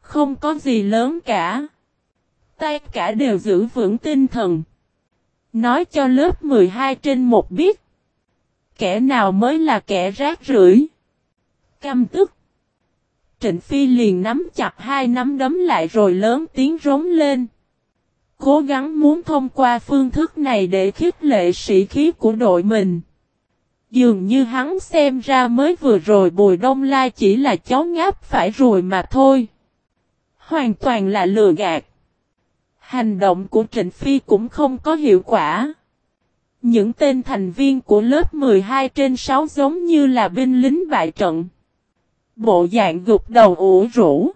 Không có gì lớn cả. Tay cả đều giữ vững tinh thần. Nói cho lớp 12 trên một biết. Kẻ nào mới là kẻ rác rưởi. Căm tức. Trịnh Phi liền nắm chặt hai nắm đấm lại rồi lớn tiếng rống lên. Cố gắng muốn thông qua phương thức này để khích lệ sĩ khí của đội mình. Dường như hắn xem ra mới vừa rồi Bùi Đông Lai chỉ là chó ngáp phải rồi mà thôi. Hoàn toàn là lừa gạt. Hành động của Trịnh Phi cũng không có hiệu quả. Những tên thành viên của lớp 12 trên 6 giống như là binh lính bại trận. Bộ dạng gục đầu ủ rũ.